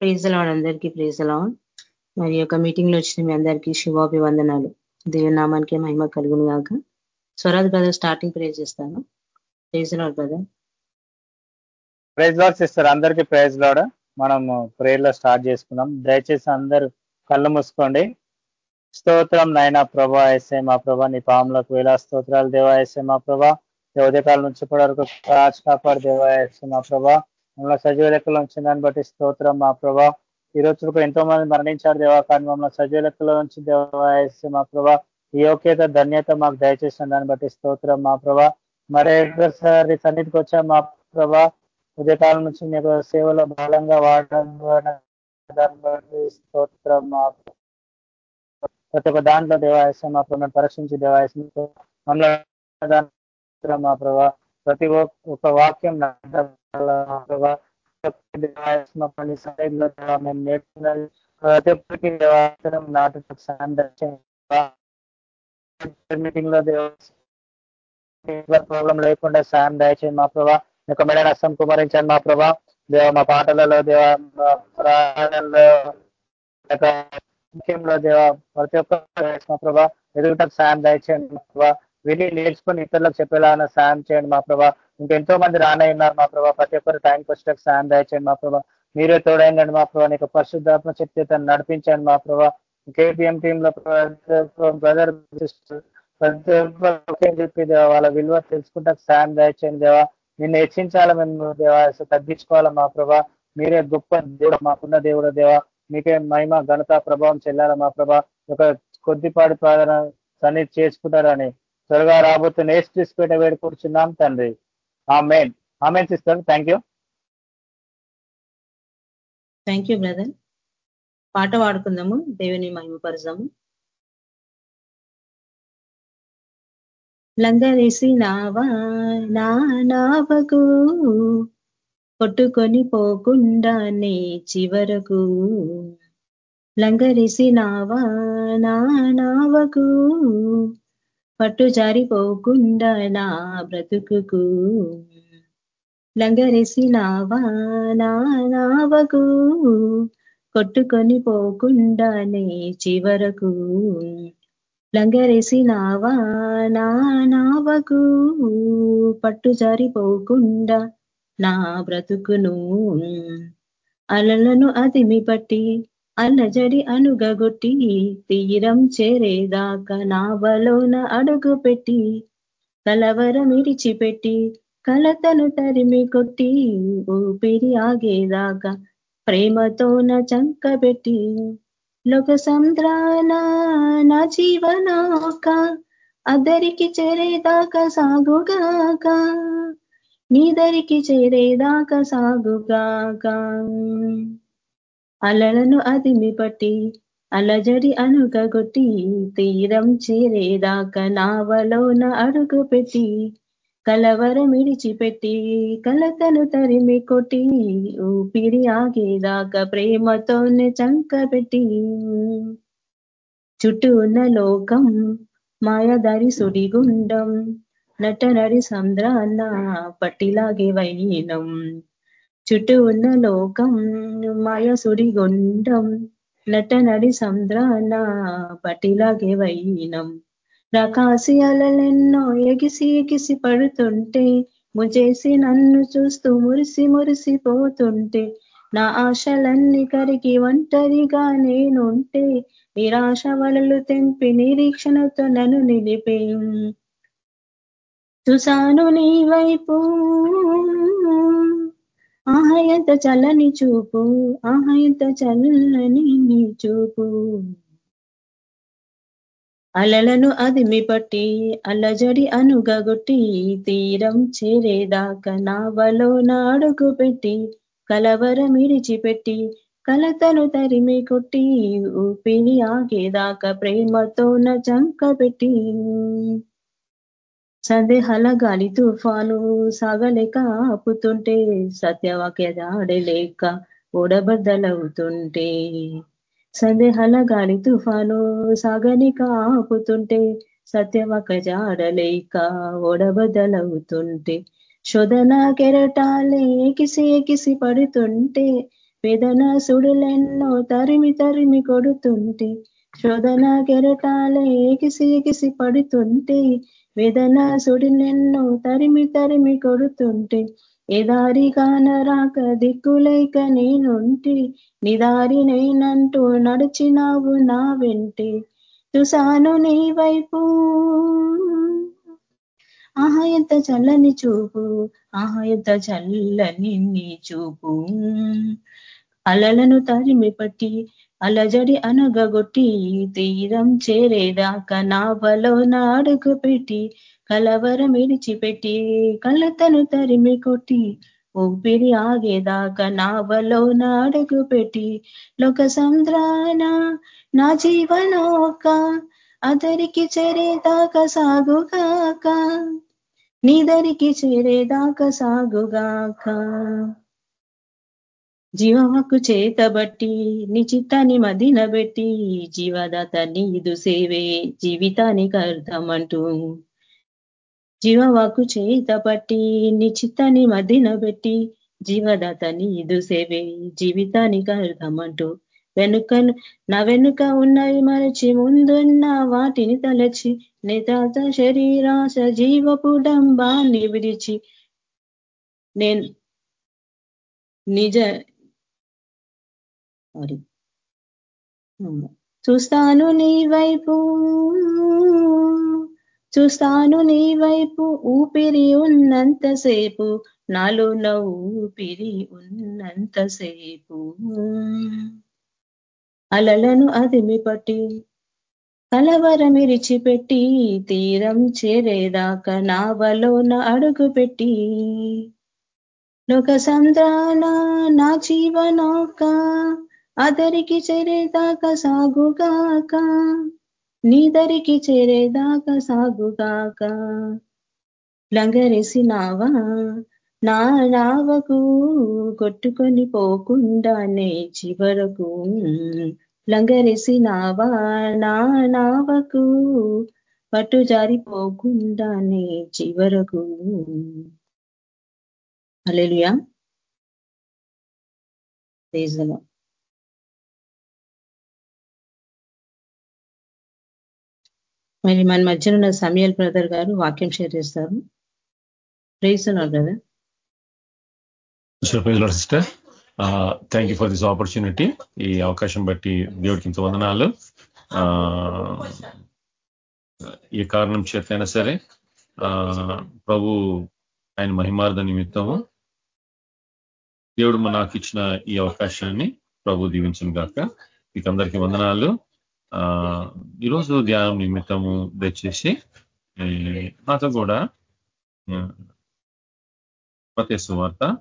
Praise the Lord అందరికీ praise the Lord మరి యొక్క మీటింగ్లో వచ్చిన మీ అందరికీ శుభాభివందనాలు. నామానికి మహిమ కలుగును కాక స్వరాజ్ బ్రదర్ స్టార్టింగ్ ప్రేజ్ చేస్తాను. Praise lord brother praise lord sister అందరికీ ప్రైజ్ లాడ్ మనం ప్రేయర్లో స్టార్ట్ చేసుకున్నాం దయచేసి అందరు కళ్ళు మూసుకోండి. స్తోత్రం నాయన ప్రభా ఎస్ఏ మా ప్రభా నీ పాములకు వేలా స్తోత్రాలు దేవా ఎస్ఏ మా ప్రభా. ఉదయకాల నుంచి ఇప్పటి వరకు కాచి కాపాడు దేవా ఎస్ఏ మా ప్రభా. మమ్మల్ని సజీవ లెక్కలో ఉంచిన దాన్ని బట్టి స్తోత్రం మా ప్రభా. ఈ రోజు ఎంతో మంది మరణించారు దేవా కానీ మమ్మల్ని సజీవ లెక్కలో నుంచి దేవాసి మా ప్రభా. ఈ యోగ్యత ధన్యత మాకు దయచేసిన దాన్ని బట్టి స్తోత్రం మా ప్రభా. మరి సన్నిధికి వచ్చా మా ప్రభా. ఉదయకాలం నుంచి మీకు సేవలో బలంగా వాడడం స్తోత్రం మా ప్రతి ఒక్క దాంట్లో దేవాయసం మా ప్రభు పరీక్షించి దేవాయసం మా ప్రభా. ప్రతి ఒక్క వాక్యం మేము నేర్చుకున్న ప్రతి ఒక్కరికి దేవాసనం నాటు మీటింగ్లో దేవ ప్రాబ్లం లేకుండా సాయం దయచేయండి మా ప్రభా యొక్క మెడ రసం కుమరించండి మా ప్రభా. దేవ మా పాటలలో దేవ ప్రాణంలో ముఖ్యంలో దేవ ప్రతి ఒక్క మా ప్రభా ఎదుగుటకు సాయం దయచేయండి మా ప్రభా విని నేర్చుకుని ఇతరులకు చెప్పేలాగా సాయం చేయండి మా ప్రభా. ఇంకెంతో మంది రానయ్యున్నారు మా ప్రభా. ప్రతి ఒక్కరు టైంకి వచ్చేటకు సాయం దాయించండి మా ప్రభా. మీరే తోడైందండి మా ప్రభా. నీకు పరిశుద్ధాత్మ శక్తి నడిపించండి మా ప్రభా. కేపీఎం టీమ్లో బ్రదర్ ప్రతి ఒక్కరు చెప్పి దేవా వాళ్ళ విలువ తెలుసుకుంటా సాయం దాయించండి దేవా. నిన్ను హెచ్చించాలా మేము దేవా? తగ్గించుకోవాలా మా ప్రభా? మీరే గొప్ప దేవుడు మాకున్న దేవుడు దేవా. మీకే మహిమ ఘనత ప్రభావం చెల్లాల మా ప్రభా. ఒక కొద్దిపాటి ప్రార్థన సన్నిధి చేసుకుంటారని త్వరగా రాబోతున్న నేస్ట్ తీసుకుంటే వేడి కూర్చున్నాం తండ్రి. Amen amen sister. Thank you thank you brother. పాట పాడుకుందాము. దేవుని మహిమపరచము లంగరేసి నావా నా నావకు కొట్టుకొని పోకుండానే చివరకు. లంగరిసి నావా నా నావకు పట్టు జారిపోకుండా నా బ్రతుకుకు నా నావకు కొట్టుకొని పోకుండానే చివరకు లంగరేసి నా నావకు పట్టు జారిపోకుండా నా బ్రతుకును అలలను అదిమి పట్టి అల్లజడి అనుగగొట్టి తీరం చేరేదాకా నావలోన అడుగు పెట్టి కలవరం ఇరిచిపెట్టి కలతను తరిమి కొట్టి ఊపిరి ఆగేదాకా ప్రేమతోన చంకబెట్టి లోక సంద్రాన నా జీవనాక అద్దరికి చేరేదాకా సాగుగాక నీదరికి చేరేదాకా సాగుగాక అలలను అదిమి పట్టి అలజడి అనుగొట్టి తీరం చేరేదాకా నావలోన అడుగు పెట్టి కలవరం ఇడిచిపెట్టి కలతను తరిమి కొట్టి ఊపిరి ఆగేదాకా ప్రేమతోనే చంకబెట్టి చుట్టూ ఉన్న లోకం మాయదారి సుడిగుండం నటనడి సంద్రాన్న పట్టిలాగే వైనం చుట్టూ ఉన్న లోకం మాయ సుడిగుండం నటనడి సంద్రాన పట్టిలాగే వైనం. రకాసి అలలెన్నో ఎగిసి ఎగిసి పడుతుంటే ముజేసి నన్ను చూస్తూ మురిసి మురిసిపోతుంటే నా ఆశలన్నీ కరిగి ఒంటరిగా నేనుంటే నిరాశ వలలు తెంపి నిరీక్షణతో నన్ను నిలిపే. చూశాను నీ వైపు ఆహా ఎంత చల్లని చూపు. ఆహా ఎంత చల్లని నీ చూపు. అలలను అదిమి పట్టి అల్లజడి అనుగగొట్టి తీరం చేరేదాకా నావలో నాడుకు పెట్టి కలవరం ఇడిచిపెట్టి కలతను తరిమి కొట్టి ఊపిరి ఆగేదాకా ప్రేమతోన చంక పెట్టి సందేహాల గాలి తుఫాను సాగలేక ఆపుతుంటే సత్యవాక్య జాడలేక ఓడబద్దలవుతుంటే. సందేహాల గాలి తుఫాను సాగనిక ఆపుతుంటే సత్యవాక జాడలేక ఓడబద్దలవుతుంటే. శోధన కెరటాలే ఎకిసి ఎకిసి పడుతుంటే వేదన సుడులెన్నో తరిమి తరిమి కొడుతుంటే. శోధన కెరటాలే ఏకిసి పడుతుంటే వేదన సుడులెన్నో తరిమి తరిమి కొడుతుంటే ఎదారిగాన రాక కానరాక దిక్కులేక నేనుంటి నిదారి నేనంటూ నడిచినావు నా వెంటి. తుసాను నీ వైపు. ఆహా ఎంత చల్లని చూపు. ఆహా ఎంత చల్లని నీ చూపు. అలలను తరిమి పట్టి అలజడి అనగగొట్టి తీరం చేరేదాకా నా బలో నాడుగు పెట్టి కలవరం విడిచిపెట్టి కళ్ళతను తరిమి కొట్టి ఊపిరి ఆగేదాకా నా బలో నాడుగు పెట్టి లోక సంద్రాన నా జీవనోక అతరికి చేరేదాకా సాగుగాక నీదరికి చేరేదాకా సాగుగాక. జీవహక్కు చేతబట్టి నీ చిత్తాన్ని మదినబెట్టి జీవదాత నీదు సేవే జీవితానికి అర్థమంటూ జీవవాకు చేతబట్టి నీ చిత్తాన్ని మదినబెట్టి జీవదాత నీదు సేవే జీవితానికి అర్థమంటూ వెనుక నా వెనుక ఉన్నవి మరచి ముందున్న వాటిని తలచి నితాత శరీరాశ జీవపు డంబాన్ని విడిచి నేను నిజ చూస్తాను నీ వైపు. చూస్తాను నీ వైపు. ఊపిరి ఉన్నంతసేపు. నాలో ఊపిరి ఉన్నంతసేపు. అలలను అదిమి పట్టి కలవరమిరిచిపెట్టి తీరం చేరేదాకా నావలోన అడుగు పెట్టి లోక సంద్రాన నా జీవనోక. అదరికి చేరేదాకా సాగుగాక నీదరికి చేరేదాకా సాగుగాక. లంగరేసినావా? నా నావకు కొట్టుకొని పోకుండానే చివరకు. లంగరేసినావా? నా నావకు పట్టు జారిపోకుండానే చివరకు. అలెలుయా మరి మన మధ్యన ఉన్న సమయల్ బ్రదర్ గారు వాక్యం షేర్ చేస్తారు. ప్రేస్తున్నారు brother sister thank you for this opportunity ఈ అవకాశం బట్టి దేవుడికి ఇంత వందనాలు. Uh, ఏ కారణం చేతైనా సరే uh, ప్రభు ఆయన మహిమార్థ నిమిత్తము దేవుడు నాకు ఇచ్చిన ఈ అవకాశాన్ని ప్రభు దీవించను గాక. మీకు అందరికీ వందనాలు. ఈరోజు ధ్యానం నిమిత్తము దయచేసి నాతో కూడా మతేసు సువార్త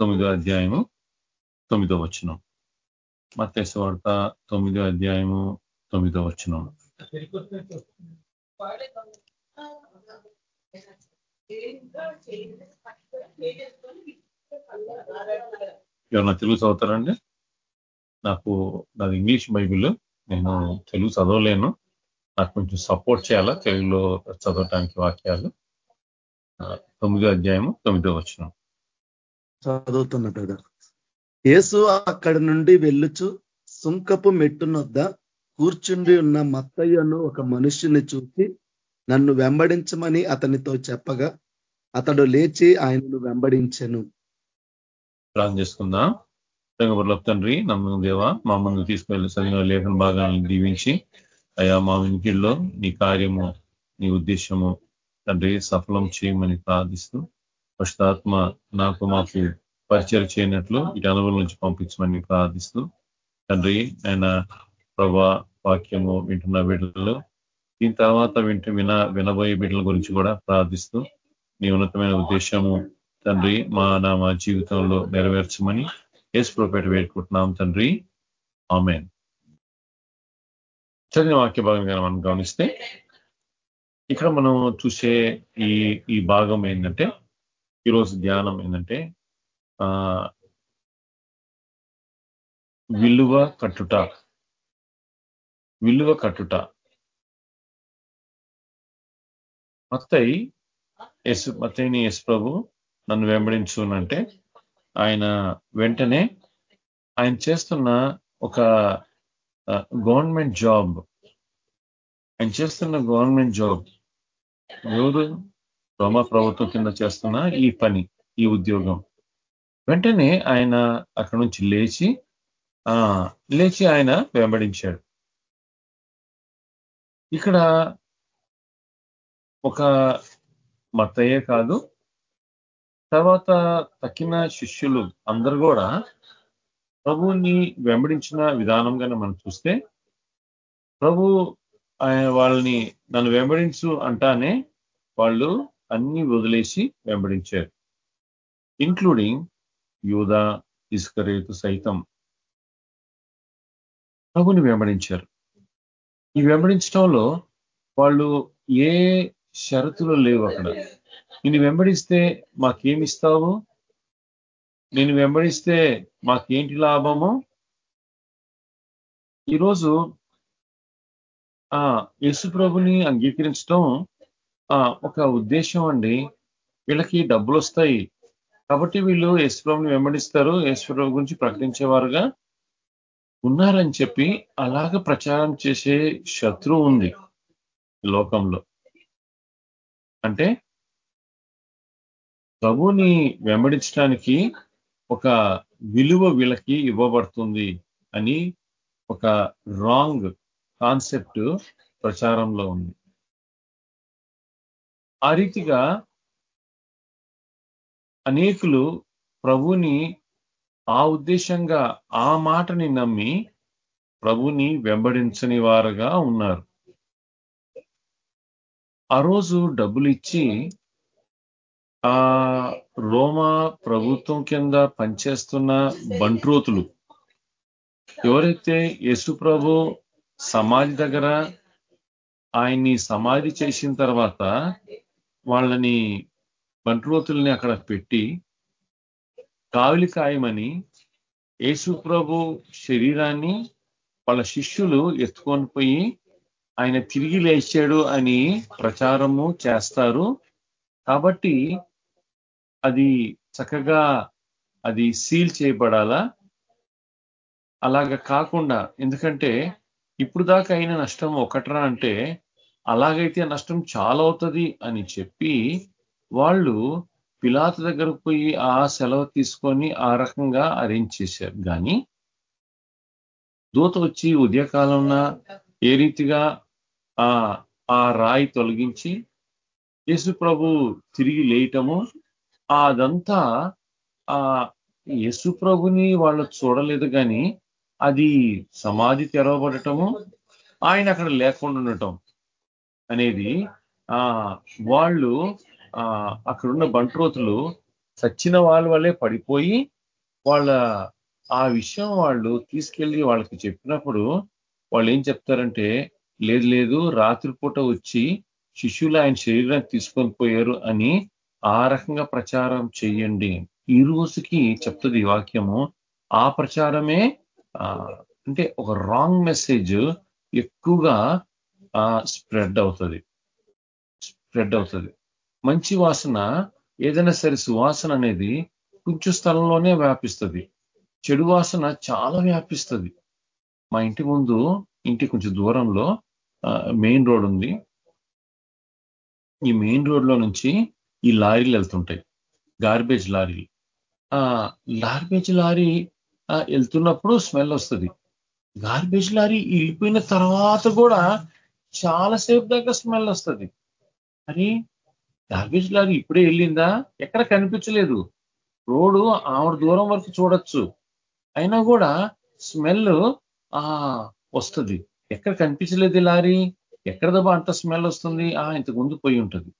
తొమ్మిదో అధ్యాయము తొమ్మిదో వచ్చినం మతేసు వార్త తొమ్మిదో అధ్యాయము తొమ్మిదో వచ్చినం ఎవరన్నా తెలుగు చదువుతారండి? నాకు నాది ఇంగ్లీష్ బైబిల్. నేను తెలుగు చదవలేను. నాకు కొంచెం సపోర్ట్ చేయాలా? తెలుగులో చదవటానికి వాక్యాలు. తొమ్మిదో అధ్యాయము తొమ్మిదో వచ్చిన చదువుతున్న బ్రదర్ యేసు అక్కడి నుండి వెళ్ళుచు సుంకపు మెట్టునొద్ద కూర్చుండి ఉన్న మత్తయ్యను ఒక మనుష్యుని చూసి నన్ను వెంబడించమని అతనితో చెప్పగా అతడు లేచి ఆయనను వెంబడించెను. ప్రార్థన చేసుకుందాం. రంగపర్ల తండ్రి నమ్మకం దేవ మా ముందు తీసుకెళ్ళి సరిగా లేఖన భాగాలను దీవించి అయా మా ఇంటిలో నీ కార్యము నీ ఉద్దేశము తండ్రి సఫలం చేయమని ప్రార్థిస్తూ పశుతాత్మ నాకు మాకు పరిచయం చేయనట్లు ఇటు అనుభవం నుంచి పంపించమని ప్రార్థిస్తూ తండ్రి ఆయన ప్రభా వాక్యము వింటున్న బిడ్డలు దీని తర్వాత వింటూ విన వినబోయే బిడ్డల గురించి కూడా ప్రార్థిస్తూ నీ ఉన్నతమైన ఉద్దేశము తండ్రి మా నా మా జీవితంలో నెరవేర్చమని ఏసు ప్రోపేట వేడుకుంటున్నాం తండ్రి. ఆమెన్. చదివిన వాక్య భాగంగా మనం గమనిస్తే ఇక్కడ మనం చూసే ఈ ఈ భాగం ఏంటంటే ఈరోజు ధ్యానం ఏంటంటే విలువ కట్టుట. విలువ కట్టుట. మత్తయి ఎస్ మత్తయిని ఎస్ ప్రభు నన్ను వెంబడించునంటే ఆయన వెంటనే ఆయన చేస్తున్న ఒక గవర్నమెంట్ జాబ్ ఆయన చేస్తున్న గవర్నమెంట్ జాబ్ ఎవరు? రోమా ప్రభుత్వం కింద చేస్తున్న ఈ పని ఈ ఉద్యోగం. వెంటనే ఆయన అక్కడి నుంచి లేచి ఆ లేచి ఆయన వెంబడించాడు. ఇక్కడ ఒక మత్తయ్యే కాదు తర్వాత తక్కిన శిష్యులు అందరు కూడా ప్రభువుని వెంబడించిన విధానం కానీ మనం చూస్తే ప్రభు వాళ్ళని నన్ను వెంబడించు అంటానే వాళ్ళు అన్ని వదిలేసి వెంబడించారు. ఇంక్లూడింగ్ యూదా ఇస్కరేతు సైతం ప్రభుని వెంబడించారు. ఈ వెంబడించడంలో వాళ్ళు ఏ షరతులు లేవు అక్కడ. నేను వెంబడిస్తే మాకేమిస్తావు? నేను వెంబడిస్తే మాకేంటి లాభము? ఈరోజు ఆ యేసు ప్రభుని అంగీకరించడం ఆ ఒక ఉద్దేశం అండి. వీళ్ళకి డబ్బులు వస్తాయి కాబట్టి వీళ్ళు యేసుప్రభుని వెంబడిస్తారు యేసుప్రభు గురించి ప్రకటించేవారుగా. ఉన్నారని చెప్పి అలాగ ప్రచారం చేసే శత్రువు ఉంది లోకంలో. అంటే ప్రభుని వెంబడించడానికి ఒక విలువ వీళ్ళకి ఇవ్వబడుతుంది అని ఒక రాంగ్ కాన్సెప్ట్ ప్రచారంలో ఉంది. ఆ రీతిగా అనేకులు ప్రభుని ఆ ఉద్దేశంగా ఆ మాటని నమ్మి ప్రభుని వెంబడించని వారుగా ఉన్నారు. ఆ రోజు డబ్బులు ఇచ్చి ఆ రోమా ప్రభుత్వం కింద పనిచేస్తున్న బంట్రోతులు ఎవరైతే యేసు ప్రభు సమాధి దగ్గర ఆయన్ని సమాధి చేసిన తర్వాత వాళ్ళని బంట్రోతుల్ని అక్కడ పెట్టి కావిలి కాయమని యేసు ప్రభు శరీరాన్ని వాళ్ళ శిష్యులు ఎత్తుకొని పోయి ఆయన తిరిగి లేచాడు అని ప్రచారము చేస్తారు. కాబట్టి అది చక్కగా అది సీల్ చేయబడాలా? అలాగ కాకుండా ఎందుకంటే ఇప్పుడు దాకా అయిన నష్టం ఒకట్రా అంటే అలాగైతే నష్టం చాలా అవుతుంది అని చెప్పి వాళ్ళు పిలాత దగ్గరకు పోయి ఆ సెలవు తీసుకొని ఆ రకంగా అరేంజ్ చేశారు. కానీ దూత వచ్చి ఉదయకాలంన ఏ రీతిగా ఆ ఆ రాయి తొలగించి యేసు ప్రభు తిరిగి లేయటము అదంతా ఆ యేసు ప్రభుని వాళ్ళు చూడలేదు కానీ అది సమాధి తెరవబడటము ఆయన అక్కడ లేకుండా ఉండటం అనేది ఆ వాళ్ళు ఆ అక్కడున్న బంట్రోతులు చచ్చిన వాళ్ళ వల్లే పడిపోయి వాళ్ళ ఆ విషయం వాళ్ళు తీసుకెళ్ళి వాళ్ళకి చెప్పినప్పుడు వాళ్ళు ఏం చెప్తారంటే లేదు లేదు రాత్రిపూట వచ్చి శిష్యులు ఆయన శరీరాన్ని తీసుకొని పోయారు అని ఆ రకంగా ప్రచారం చేయండి. ఈ రోజుకి చెప్తుంది వాక్యము ఆ ప్రచారమే అంటే ఒక రాంగ్ మెసేజ్ ఎక్కువగా స్ప్రెడ్ అవుతుంది. స్ప్రెడ్ అవుతుంది. మంచి వాసన ఏదైనా సరే సువాసన అనేది కొంచెం స్థలంలోనే వ్యాపిస్తుంది. చెడు వాసన చాలా వ్యాపిస్తుంది. మా ఇంటి ముందు ఇంటి కొంచెం దూరంలో మెయిన్ రోడ్ ఉంది. ఈ మెయిన్ రోడ్లో నుంచి ఈ లారీలు వెళ్తుంటాయి. గార్బేజ్ లారీలు. ఆ గార్బేజ్ లారీ వెళ్తున్నప్పుడు స్మెల్ వస్తుంది. గార్బేజ్ లారీ వెళ్ళిపోయిన తర్వాత కూడా చాలాసేపు దాకా స్మెల్ వస్తుంది. అని గార్బేజ్ లారీ ఇప్పుడే వెళ్ళిందా? ఎక్కడ కనిపించలేదు. రోడ్డు ఆవిడ దూరం వరకు చూడొచ్చు. అయినా కూడా స్మెల్ ఆ వస్తుంది. ఎక్కడ కనిపించలేదు లారీ? ఎక్కడ దబ్బా అంత స్మెల్ వస్తుంది? ఆ ఇంతకు ముందు పోయి ఉంటుంది.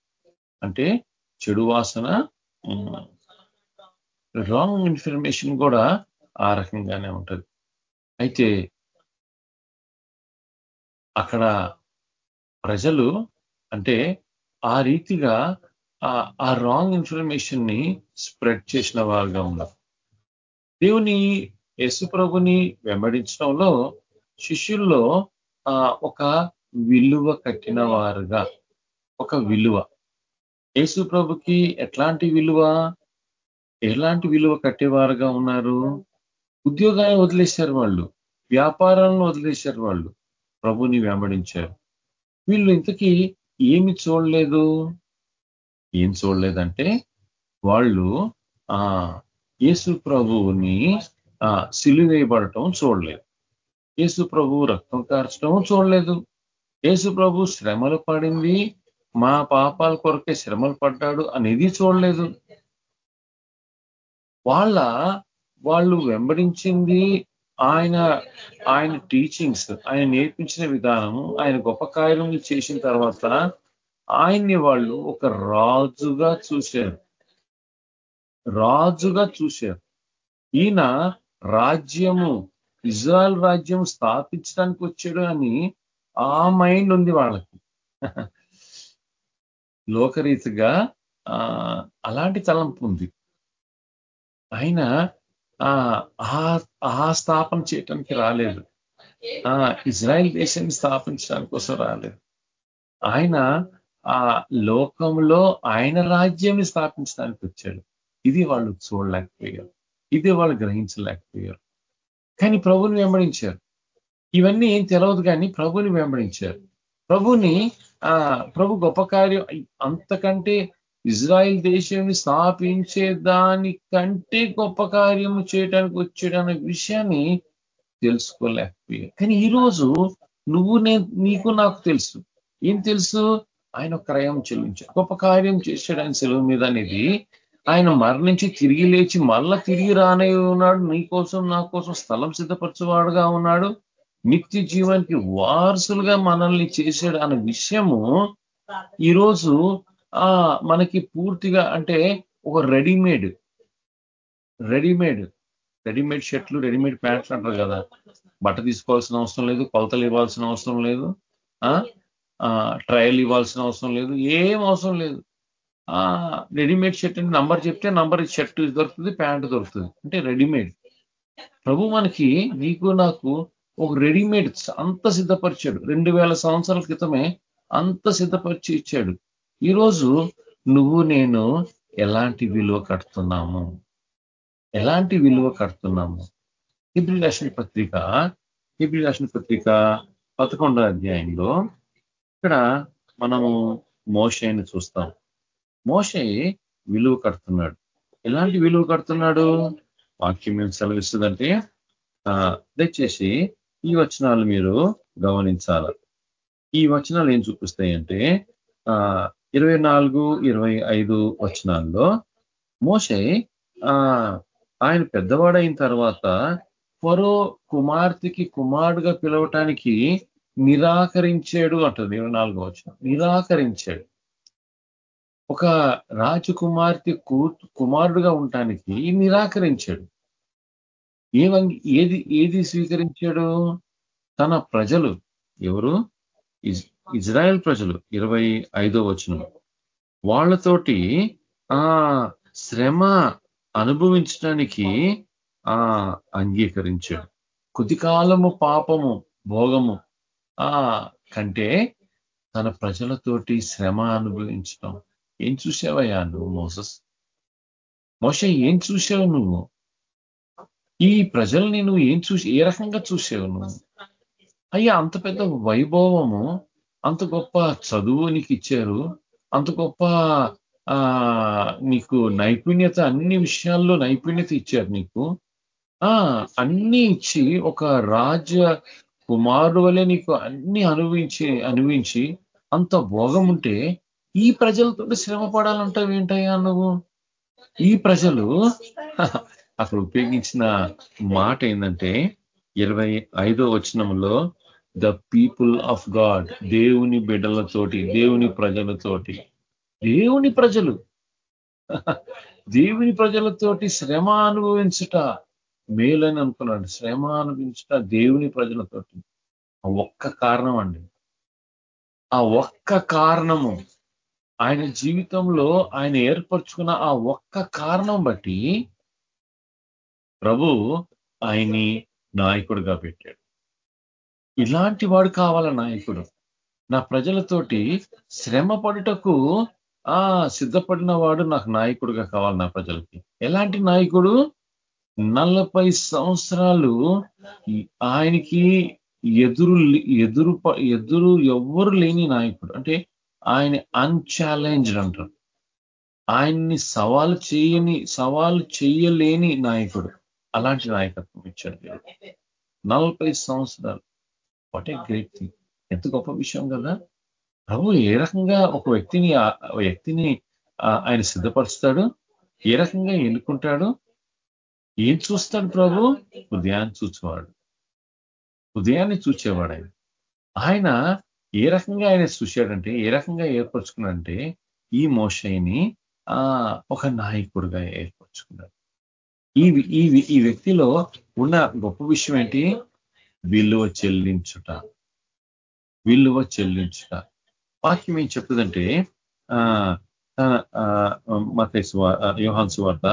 అంటే చెడు వాసన రాంగ్ ఇన్ఫర్మేషన్ కూడా ఆ రకంగానే ఉంటుంది. అయితే అక్కడ ప్రజలు అంటే ఆ రీతిగా ఆ రాంగ్ ఇన్ఫర్మేషన్ని స్ప్రెడ్ చేసిన వారుగా ఉన్నారు. దేవుని యశుప్రభుని వెంబడించడంలో శిష్యుల్లో ఆ ఒక విలువ కట్టిన వారుగా ఒక విలువ యేసు ప్రభుకి ఎట్లాంటి విలువ ఎలాంటి విలువ కట్టేవారుగా ఉన్నారు? ఉద్యోగాన్ని వదిలేశారు వాళ్ళు వ్యాపారాలను వదిలేశారు వాళ్ళు ప్రభుని వెంబడించారు. వీళ్ళు ఇంతకీ ఏమి చూడలేదు? ఏం చూడలేదంటే వాళ్ళు ఆ యేసు ప్రభువుని ఆ సిలువేయబడటం చూడలేదు. యేసు ప్రభు రక్తం కార్చడం చూడలేదు. యేసు ప్రభు శ్రమలు పడింది. మా పాపాల కొరకే శ్రమలు పడ్డాడు అనేది చూడలేదు. వాళ్ళ వాళ్ళు వెంబడించింది ఆయన ఆయన టీచింగ్స్ ఆయన నేర్పించిన విధానము ఆయన గొప్ప కార్యములు చేసిన తర్వాత ఆయన్ని వాళ్ళు ఒక రాజుగా చూశారు. రాజుగా చూశారు. ఈయన రాజ్యము ఇజ్రాయల్ రాజ్యం స్థాపించడానికి వచ్చాడు అని ఆ మైండ్ ఉంది వాళ్ళకి. లోకరీతిగా ఆ అలాంటి తలంపు ఉంది. ఆయన ఆ స్థాపన చేయటానికి రాలేదు. ఆ ఇజ్రాయెల్ దేశాన్ని స్థాపించడానికి కోసం రాలేదు. ఆయన ఆ లోకంలో ఆయన రాజ్యాన్ని స్థాపించడానికి వచ్చాడు. ఇది వాళ్ళు చూడలేకపోయారు. ఇది వాళ్ళు గ్రహించలేకపోయారు. కానీ ప్రభుని వెంబడించారు. ఇవన్నీ ఏం తెలవదు కానీ ప్రభుని వెంబడించారు. ప్రభుని ఆ ప్రభు గొప్ప కార్యం అంతకంటే ఇజ్రాయిల్ దేశాన్ని స్థాపించే దానికంటే గొప్ప కార్యము చేయడానికి వచ్చేటనే విషయాన్ని తెలుసుకోలేకపోయారు కానీ ఈరోజు నువ్వు నేను నీకు నాకు తెలుసు. ఏం తెలుసు? ఆయన క్రయం చెల్లించాడు. గొప్ప కార్యం చేశాడు ఆయన సెలవు మీద అనేది. ఆయన మరణించి తిరిగి లేచి మళ్ళా తిరిగి రానే ఉన్నాడు. నీ కోసం నా కోసం స్థలం సిద్ధపరచువాడుగా ఉన్నాడు. నిత్య జీవానికి వారసులుగా మనల్ని చేశాడు అనే విషయము ఈరోజు ఆ మనకి పూర్తిగా అంటే ఒక రెడీమేడ్ రెడీమేడ్ రెడీమేడ్ షర్ట్లు రెడీమేడ్ ప్యాంట్లు అంటారు కదా. బట్ట తీసుకోవాల్సిన అవసరం లేదు కొలతలు ఇవ్వాల్సిన అవసరం లేదు ఆ ట్రయల్ ఇవ్వాల్సిన అవసరం లేదు ఏం అవసరం లేదు. ఆ రెడీమేడ్ షర్ట్ అంటే నంబర్ చెప్తే నంబర్ షర్ట్ దొరుకుతుంది ప్యాంట్ దొరుకుతుంది అంటే రెడీమేడ్. ప్రభు మనకి నీకు నాకు ఒక రెడీమేడ్ అంత సిద్ధపరిచాడు. రెండు వేల సంవత్సరాల క్రితమే అంత సిద్ధపరిచి ఇచ్చాడు. ఈరోజు నువ్వు నేను ఎలాంటి విలువ కడుతున్నాము? ఎలాంటి విలువ కడుతున్నాము? హిబ్రి రాసిన పత్రిక హిబ్రి రాసిన పత్రిక పదకొండో అధ్యాయంలో ఇక్కడ మనము మోషని చూస్తాం. మోషే విలువ కడుతున్నాడు. ఎలాంటి విలువ కడుతున్నాడు? వాక్యం ఏం సెలవిస్తుందంటే దయచేసి ఈ వచనాలు మీరు గమనించాల. ఈ వచనాలు ఏం చూపిస్తాయంటే ఆ ఇరవై నాలుగు ఇరవై ఐదు వచనాల్లో మోషే ఆ ఆయన పెద్దవాడైన తర్వాత ఫరో కుమార్తెకి కుమారుడుగా పిలవటానికి నిరాకరించాడు అంటుంది ఇరవై నాలుగో వచ్చిన నిరాకరించాడు. ఒక రాజకుమార్తె కుమారుడుగా ఉండటానికి నిరాకరించాడు. ఏమంగి ఏది ఏది స్వీకరించాడు? తన ప్రజలు. ఎవరు? ఇజ్రాయెల్ ప్రజలు. ఇరవై ఐదో వచనం. వాళ్ళతోటి ఆ శ్రమ అనుభవించడానికి ఆ అంగీకరించాడు. కొద్ది కాలము పాపము భోగము ఆ కంటే తన ప్రజలతోటి శ్రమ అనుభవించడం ఏం చూసావయ్యా నువ్వు మోసస్? మోస ఏం చూసావు నువ్వు? ఈ ప్రజల్ని నువ్వు ఏం చూసి ఏ రకంగా చూసావు నువ్వు? అయ్యా అంత పెద్ద వైభవము అంత గొప్ప చదువు నీకు ఇచ్చారు అంత గొప్ప ఆ నీకు నైపుణ్యత అన్ని విషయాల్లో నైపుణ్యత ఇచ్చారు నీకు. ఆ అన్ని ఇచ్చి ఒక రాజ్య కుమారుడు వలె నీకు అన్ని అనుభవించి అనుభవించి అంత భోగం ఉంటే ఈ ప్రజలతో శ్రమ పడాలంటావు ఏంటయ్యా నువ్వు? ఈ ప్రజలు అక్కడ ఉపయోగించిన మాట ఏంటంటే ఇరవై ఐదో వచనంలో ద పీపుల్ ఆఫ్ గాడ్ దేవుని బిడ్డలతోటి దేవుని ప్రజలతోటి. దేవుని ప్రజలు. దేవుని ప్రజలతోటి శ్రమ అనుభవించుట మేలని అనుకున్నాడు. శ్రమ అనుభవించుట దేవుని ప్రజలతోటి. ఆ ఒక్క కారణం అండి. ఆ ఒక్క కారణము ఆయన జీవితంలో ఆయన ఏర్పరచుకున్న ఆ ఒక్క కారణం బట్టి ప్రభు ఆయన్ని నాయకుడుగా పెట్టాడు. ఇలాంటి వాడు కావాల నాయకుడు. నా ప్రజలతోటి శ్రమ పడుటకు ఆ సిద్ధపడిన వాడు నాకు నాయకుడుగా కావాలి నా ప్రజలకి. ఎలాంటి నాయకుడు? నలభై సంవత్సరాలు ఆయనకి ఎదురు ఎదురు ఎదురు ఎవ్వరు లేని నాయకుడు. అంటే ఆయన అన్ఛాలెంజ్డ్ అంటారు. ఆయన్ని సవాలు చేయని సవాలు చేయలేని నాయకుడు. అలాంటి నాయకత్వం ఇచ్చాడు దేవుడు నలభై సంవత్సరాలు. వాట్ ఏ గ్రేట్ థింగ్ ఎంత గొప్ప విషయం కదా. ప్రభు ఏ రకంగా ఒక వ్యక్తిని వ్యక్తిని ఆయన సిద్ధపరుస్తాడు? ఏ రకంగా ఎన్నుకుంటాడు? ఏం చూస్తాడు ప్రభు? ఉదయాన్ని చూచేవాడు. ఉదయాన్ని చూచేవాడు ఆయన. ఆయన ఏ రకంగా ఆయన చూశాడంటే ఏ రకంగా ఏర్పరచుకున్నాడంటే ఈ మోషైని ఆ ఒక నాయకుడిగా ఏర్పరచుకున్నాడు. ఈ ఈ ఈ వ్యక్తిలో ఉన్న గొప్ప విషయం ఏంటి? విలువ చెల్లించుట. విలువ చెల్లించుట. వాక్యం ఏం చెప్తుందంటే ఆ మతేసు యోహాన్సు వార్త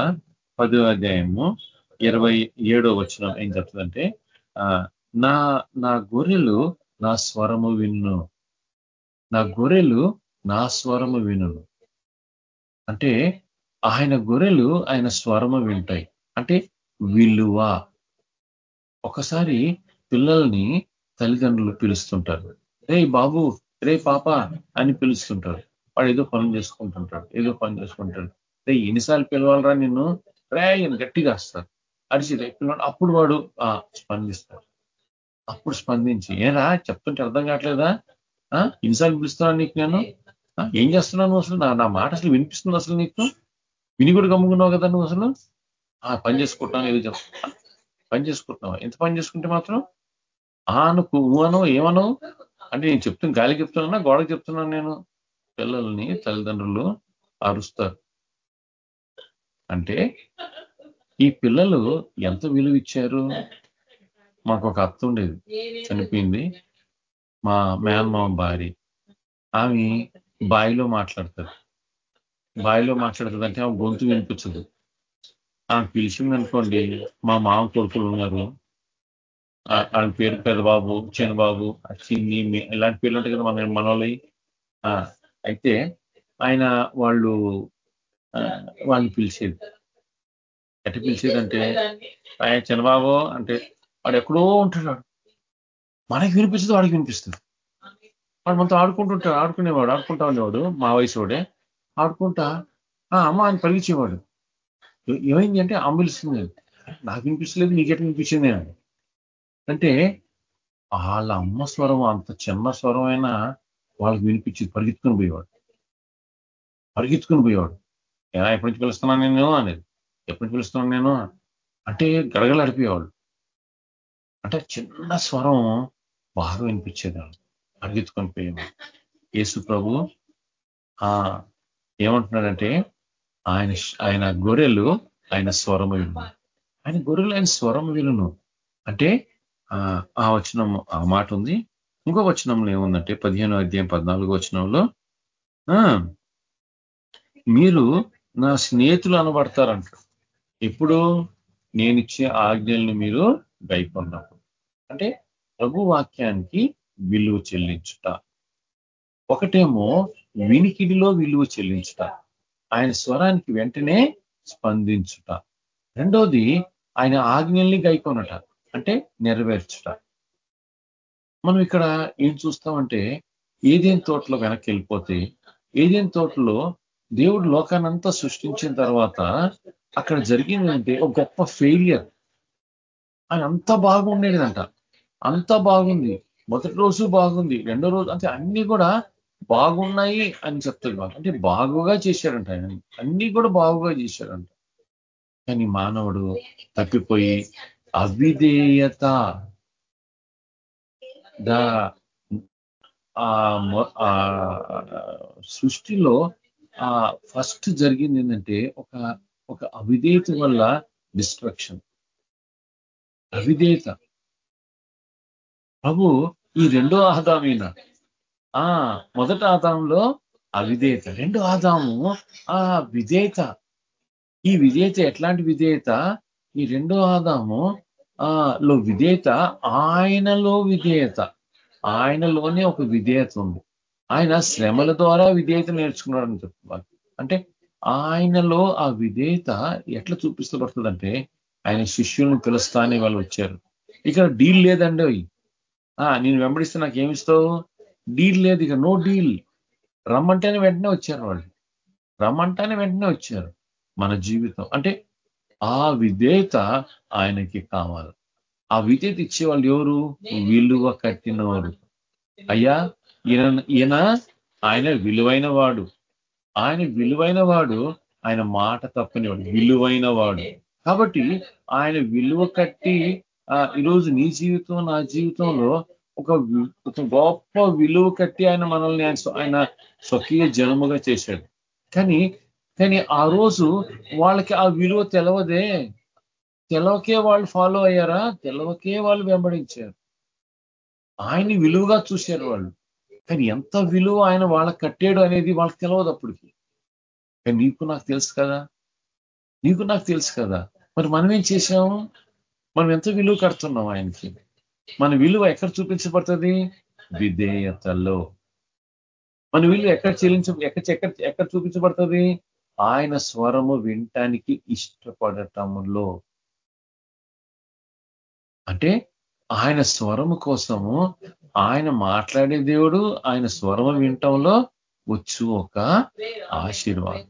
పదో అధ్యాయము ఇరవై ఏడో వచ్చిన ఏం చెప్తుందంటే ఆ నా నా గొర్రెలు నా స్వరము విన్ను. నా గొర్రెలు నా స్వరము వినును. అంటే ఆయన గొర్రెలు ఆయన స్వరము వింటాయి. అంటే విలువ. ఒకసారి పిల్లల్ని తల్లిదండ్రులు పిలుస్తుంటారు. రే బాబు రే పాప అని పిలుస్తుంటారు. వాడు ఏదో పనులు చేసుకుంటుంటాడు ఏదో పని చేసుకుంటాడు. రే ఎన్నిసార్లు పిలవాలరా నిన్ను? రే ఆయన గట్టిగా వస్తారు అడిచి రే పిల్లడు అప్పుడు వాడు స్పందిస్తాడు అప్పుడు స్పందించి ఏరా చెప్తుంటే అర్థం కావట్లేదా? ఎన్నిసార్లు పిలుస్తున్నాను నీకు నేను? ఏం చేస్తున్నాను అసలు? నా నా మాట అసలు వినిపిస్తుంది అసలు నీకు? విని కూడా గమ్ముకున్నావు కదా నువ్వు అసలు? పని చేసుకుంటున్నావు ఏదో చెప్తా. పని చేసుకుంటున్నావు ఎంత పని చేసుకుంటే మాత్రం ఆను అను ఏమను? అంటే నేను చెప్తున్నా గాలికి చెప్తున్నా గోడకు చెప్తున్నాను నేను? పిల్లల్ని తల్లిదండ్రులు అరుస్తారు. అంటే ఈ పిల్లలు ఎంత విలువ ఇచ్చారు? మాకు ఒక అత్త ఉండేది చనిపోయింది. మా మేనమామ భార్య. ఆమె బాయిలో మాట్లాడుతుంది బాయిలో మాట్లాడుతుంది అంటే ఆమె గొంతు వినిపించదు. ఆమె పిలిచింది అనుకోండి మా మామ కొడుకులు ఉన్నారు. ఆయన పేరు పెదబాబు చిన్నబాబు చిన్ని ఇలాంటి పేర్లు ఉంటాయి కదా మన మనోళ్ళవి. అయితే ఆయన వాళ్ళు వాళ్ళని పిలిచేది. ఎట్ట పిలిచేదంటే ఆయన చిన్నబాబు అంటే వాడు ఎక్కడో ఉంటాడు మనకి వినిపిస్తుంది వాడికి వినిపిస్తుంది. వాడు మనతో ఆడుకుంటుంటాడు ఆడుకునేవాడు ఆడుకుంటా ఉండేవాడు మా వయసు వాడే. ఆడుకుంటా అమ్మ ఆయన పరిగించేవాడు ఏమైంది అంటే అమ్మ నాకు వినిపించలేదు నీకెట్ వినిపించింది అని. అంటే వాళ్ళ అమ్మ స్వరం అంత చిన్న స్వరం అయినా వాళ్ళకి వినిపించింది పరిగెత్తుకుని పోయేవాడు. పరిగెత్తుకుని పోయేవాడు. ఎలా ఎప్పటి నుంచి పిలుస్తున్నాను నేను అనేది. ఎప్పటి నుంచి పిలుస్తున్నాను నేను అంటే గడగలు అడిపేవాళ్ళు అంటే చిన్న స్వరం బాగా వినిపించేది వాళ్ళు పరిగెత్తుకొని పోయేవాడు. యేసు ప్రభు ఏమంటున్నాడంటే ఆయన ఆయన గొర్రెలు ఆయన స్వరము విను. ఆయన గొర్రెలు ఆయన స్వరము విలును అంటే ఆ వచనం ఆ మాట ఉంది. ఇంకో వచనంలో ఏముందంటే పదిహేను అధ్యాయం పద్నాలుగో వచనంలో మీరు నా స్నేహితులు అనబడతారంట. ఎప్పుడు? నేనిచ్చే ఆజ్ఞల్ని మీరు గైకొన్నప్పుడు. అంటే ప్రభు వాక్యానికి విలువ చెల్లించుట. ఒకటేమో వినికిడిలో విలువ చెల్లించుట. ఆయన స్వరానికి వెంటనే స్పందించుట. రెండోది ఆయన ఆజ్ఞల్ని గైకొనట అంటే నెరవేర్చుట. మనం ఇక్కడ ఏం చూస్తామంటే ఏదేం తోటలో వెనక్కి వెళ్ళిపోతే ఏదేం తోటలో దేవుడు లోకానంతా సృష్టించిన తర్వాత అక్కడ జరిగిందంటే ఒక గొప్ప ఫెయిలియర్ ఆయన అంత బాగుండేదంట. అంత బాగుంది. మొదటి రోజు బాగుంది. రెండో రోజు అంటే అన్ని కూడా బాగున్నాయి అని చెప్తాడు బాగా అంటే బాగుగా చేశారంట ఆయన. అన్ని కూడా బాగుగా చేశారంట. కానీ మానవుడు తప్పిపోయి అవిధేయత దా సృష్టిలో ఆ ఫస్ట్ జరిగింది ఏంటంటే ఒక ఒక అవిధేయత వల్ల డిస్ట్రక్షన్ అవిధేయత. ప్రభు ఈ రెండో ఆదామైన ఆ మొదట ఆదాంలో అవిధేయత. రెండు ఆదాము ఆ విధేయత. ఈ విధేయత ఎట్లాంటి విధేయత? ఈ రెండో ఆదాము ఆ లో విధేయత ఆయనలో విధేయత. ఆయనలోనే ఒక విధేయత ఉంది. ఆయన శ్రమల ద్వారా విధేయత నేర్చుకున్నాడని చెప్తున్నారు. అంటే ఆయనలో ఆ విధేయత ఎట్లా చూపిస్తూ పడుతుందంటే ఆయన శిష్యులను పిలుస్తానే వాళ్ళు వచ్చారు. ఇక్కడ డీల్ లేదండి నేను వెంబడిస్తే నాకు ఏమిస్తావు డీల్ లేదు ఇక నో డీల్ రమ్మంటేనే వెంటనే వచ్చారు వాళ్ళు. రమ్మంటానే వెంటనే వచ్చారు మన జీవితం. అంటే ఆ విధేయత ఆయనకి కావాలి. ఆ విధేయత ఇచ్చేవాళ్ళు ఎవరు? విలువ కట్టినవారు అయ్యా ఈయన ఈయన ఆయన విలువైన వాడు ఆయన విలువైన వాడు ఆయన మాట తప్పనివాడు. విలువైన వాడు కాబట్టి ఆయన విలువ కట్టి ఈరోజు నీ జీవితం నా జీవితంలో ఒక ఒక గొప్ప విలువ కట్టి ఆయన మనల్ని ఆయన స్వకీయ జనముగా చేశాడు. కానీ కానీ ఆ రోజు వాళ్ళకి ఆ విలువ తెలవదే. తెలవకే వాళ్ళు ఫాలో అయ్యారా? తెలవకే వాళ్ళు వెంబడించారు. ఆయన్ని విలువగా చూశారు వాళ్ళు. కానీ ఎంత విలువ ఆయన వాళ్ళకి కట్టాడు అనేది వాళ్ళకి తెలియదు అప్పటికి. కానీ నీకు నాకు తెలుసు కదా? నీకు నాకు తెలుసు కదా? మరి మనం ఏం చేసాము మనం ఎంత విలువ కడుతున్నాం ఆయనకి? మన విలువ ఎక్కడ చూపించబడుతుంది? విధేయతలో. మన విలువ ఎక్కడ చెల్లించ ఎక్కడ ఎక్కడ ఎక్కడ చూపించబడుతుంది? ఆయన స్వరము వినటానికి ఇష్టపడటంలో అంటే ఆయన స్వరము కోసము ఆయన మాట్లాడే దేవుడు ఆయన స్వరము వినటంలో వచ్చు ఒక ఆశీర్వాదం.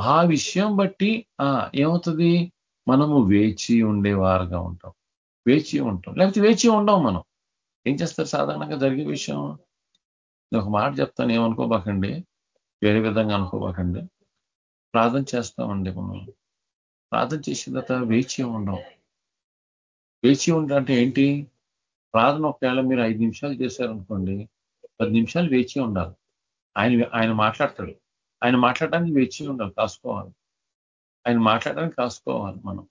ఆ విషయం బట్టి ఆ ఏమవుతుంది? మనము వేచి ఉండేవారుగా ఉంటాం. వేచి ఉంటాం. లేకపోతే వేచి ఉండం మనం. ఏం చేస్తారు? సాధారణంగా జరిగే విషయం నేను ఒక మాట చెప్తాను ఏమనుకోబాకండి? వేరే విధంగా అనుకోబాకండి. ప్రార్థన చేస్తామండి మనం ప్రార్థన చేసిన తర్వాత వేచి ఉండం. వేచి ఉండాలంటే ఏంటి? ప్రార్థన ఒకవేళ మీరు ఐదు నిమిషాలు చేశారనుకోండి పది నిమిషాలు వేచి ఉండాలి. ఆయన ఆయన మాట్లాడతాడు. ఆయన మాట్లాడడానికి వేచి ఉండాలి. కాసుకోవాలి. ఆయన మాట్లాడడానికి కాసుకోవాలి మనం.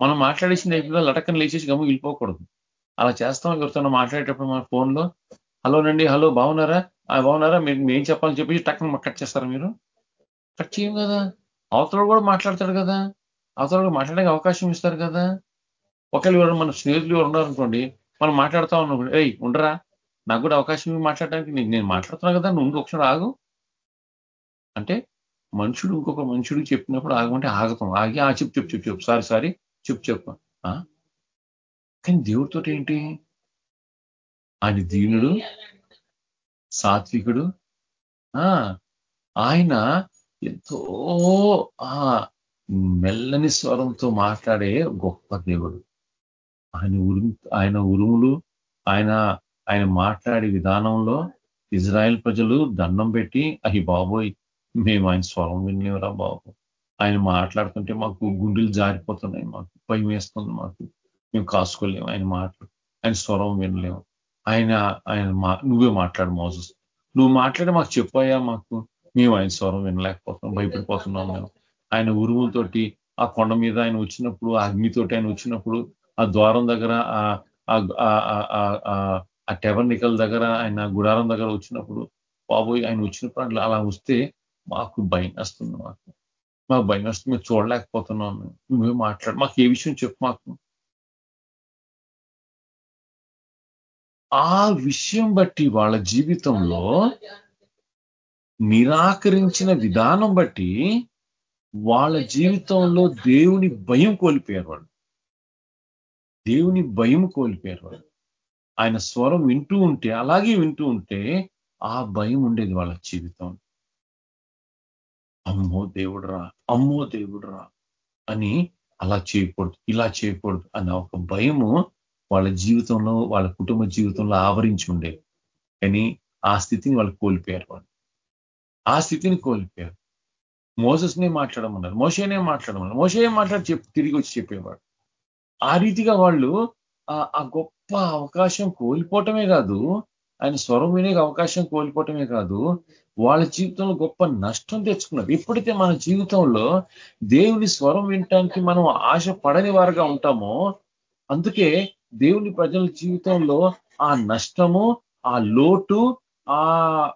మనం మాట్లాడేసిన అయిపోయిందా? లటక్కన లేచేసి గమ్ము వెళ్ళిపోకూడదు. అలా చేస్తాం ఎవరితో మాట్లాడేటప్పుడు మన ఫోన్లో హలో నండి హలో బాగున్నారా బాగున్నారా మీరు ఏం చెప్పాలని చెప్పి టక్కన కట్ చేస్తారా మీరు? కట్ చేయం కదా. అవతల కూడా మాట్లాడతాడు కదా. అవతల కూడా మాట్లాడడానికి అవకాశం ఇస్తారు కదా. ఒకవేళ ఎవరు మన స్నేహితులు ఎవరు ఉన్నారనుకోండి మనం మాట్లాడతాం ఉన్నాం ఏయ్ ఉండరా? నాకు కూడా అవకాశం మాట్లాడడానికి. నేను మాట్లాడుతున్నా కదా నువ్వు ఇంకొకసారి ఆగు. అంటే మనుషుడు ఇంకొక మనుషుడు చెప్పినప్పుడు ఆగమంటే ఆగతాం. ఆగి ఆ చెప్పు చెప్పు చెప్పు చెప్పు. Sorry sorry. చెప్పు చెప్పు. కానీ దేవుడితో ఏంటి? ఆయన దీనుడు సాత్వికుడు ఆయన ఎంతో ఆ మెల్లని స్వరంతో మాట్లాడే గొప్ప దేవుడు. ఆయన ఉరుము ఆయన ఉరుములు ఆయన ఆయన మాట్లాడే విధానంలో ఇజ్రాయెల్ ప్రజలు దండం పెట్టి అహి బాబోయ్ మేము ఆయన స్వరం వినలేవురా బాబు. ఆయన మాట్లాడుతుంటే మాకు గుండెలు జారిపోతున్నాయి మాకు. భయం వేస్తుంది మాకు. మేము కాసుకోలేము. ఆయన మాటలు ఆయన స్వరం వినలేము. ఆయన ఆయన మా నువ్వే మాట్లాడు మోసస్ నువ్వు మాట్లాడి మాకు చెప్పాయా మాకు? మేము ఆయన స్వరం వినలేకపోతున్నాం. భయపడిపోతున్నాం మేము. ఆయన ఉరువులతోటి ఆ కొండ మీద ఆయన వచ్చినప్పుడు ఆ అగ్నితోటి ఆయన వచ్చినప్పుడు ఆ ద్వారం దగ్గర ఆ టెబర్నికల్ దగ్గర ఆయన గుడారం దగ్గర వచ్చినప్పుడు బాబోయ్ ఆయన వచ్చినప్పుడు అలా వస్తే మాకు భయం వస్తుంది మాకు. మాకు భయం వస్తుంది. మేము చూడలేకపోతున్నాం నువ్వే మాట్లాడు. మాకు ఏ విషయం చెప్పు మాకు. ఆ విషయం బట్టి వాళ్ళ జీవితంలో నిరాకరించిన విధానం బట్టి వాళ్ళ జీవితంలో దేవుని భయం కోల్పోయారు వాళ్ళు. దేవుని భయం కోల్పోయారు వాళ్ళు. ఆయన స్వరం వింటూ ఉంటే అలాగే వింటూ ఉంటే ఆ భయం ఉండేది వాళ్ళ జీవితం అమ్మో దేవుడురా అమ్మో దేవుడురా అని అలా చేయకూడదు ఇలా చేయకూడదు అన్న ఒక భయము వాళ్ళ జీవితంలో వాళ్ళ కుటుంబ జీవితంలో ఆవరించి ఉండేది. కానీ ఆ స్థితిని వాళ్ళు కోల్పోయారు వాళ్ళు. ఆ స్థితిని కోల్పోయారు. మోసస్నే మాట్లాడమన్నారు మోసేనే మాట్లాడమన్నారు మోసే మాట్లాడి చెప్ తిరిగి వచ్చి చెప్పేవాడు. ఆ రీతిగా వాళ్ళు ఆ గొప్ప అవకాశం కోల్పోవటమే కాదు ఆయన స్వరం వినే అవకాశం కోల్పోవటమే కాదు వాళ్ళ జీవితంలో గొప్ప నష్టం తెచ్చుకున్నారు. ఎప్పుడైతే మన జీవితంలో దేవుని స్వరం వినటానికి మనం ఆశ పడని వారుగా ఉంటామో అందుకే దేవుని ప్రజల జీవితంలో ఆ నష్టము ఆ లోటు ఆ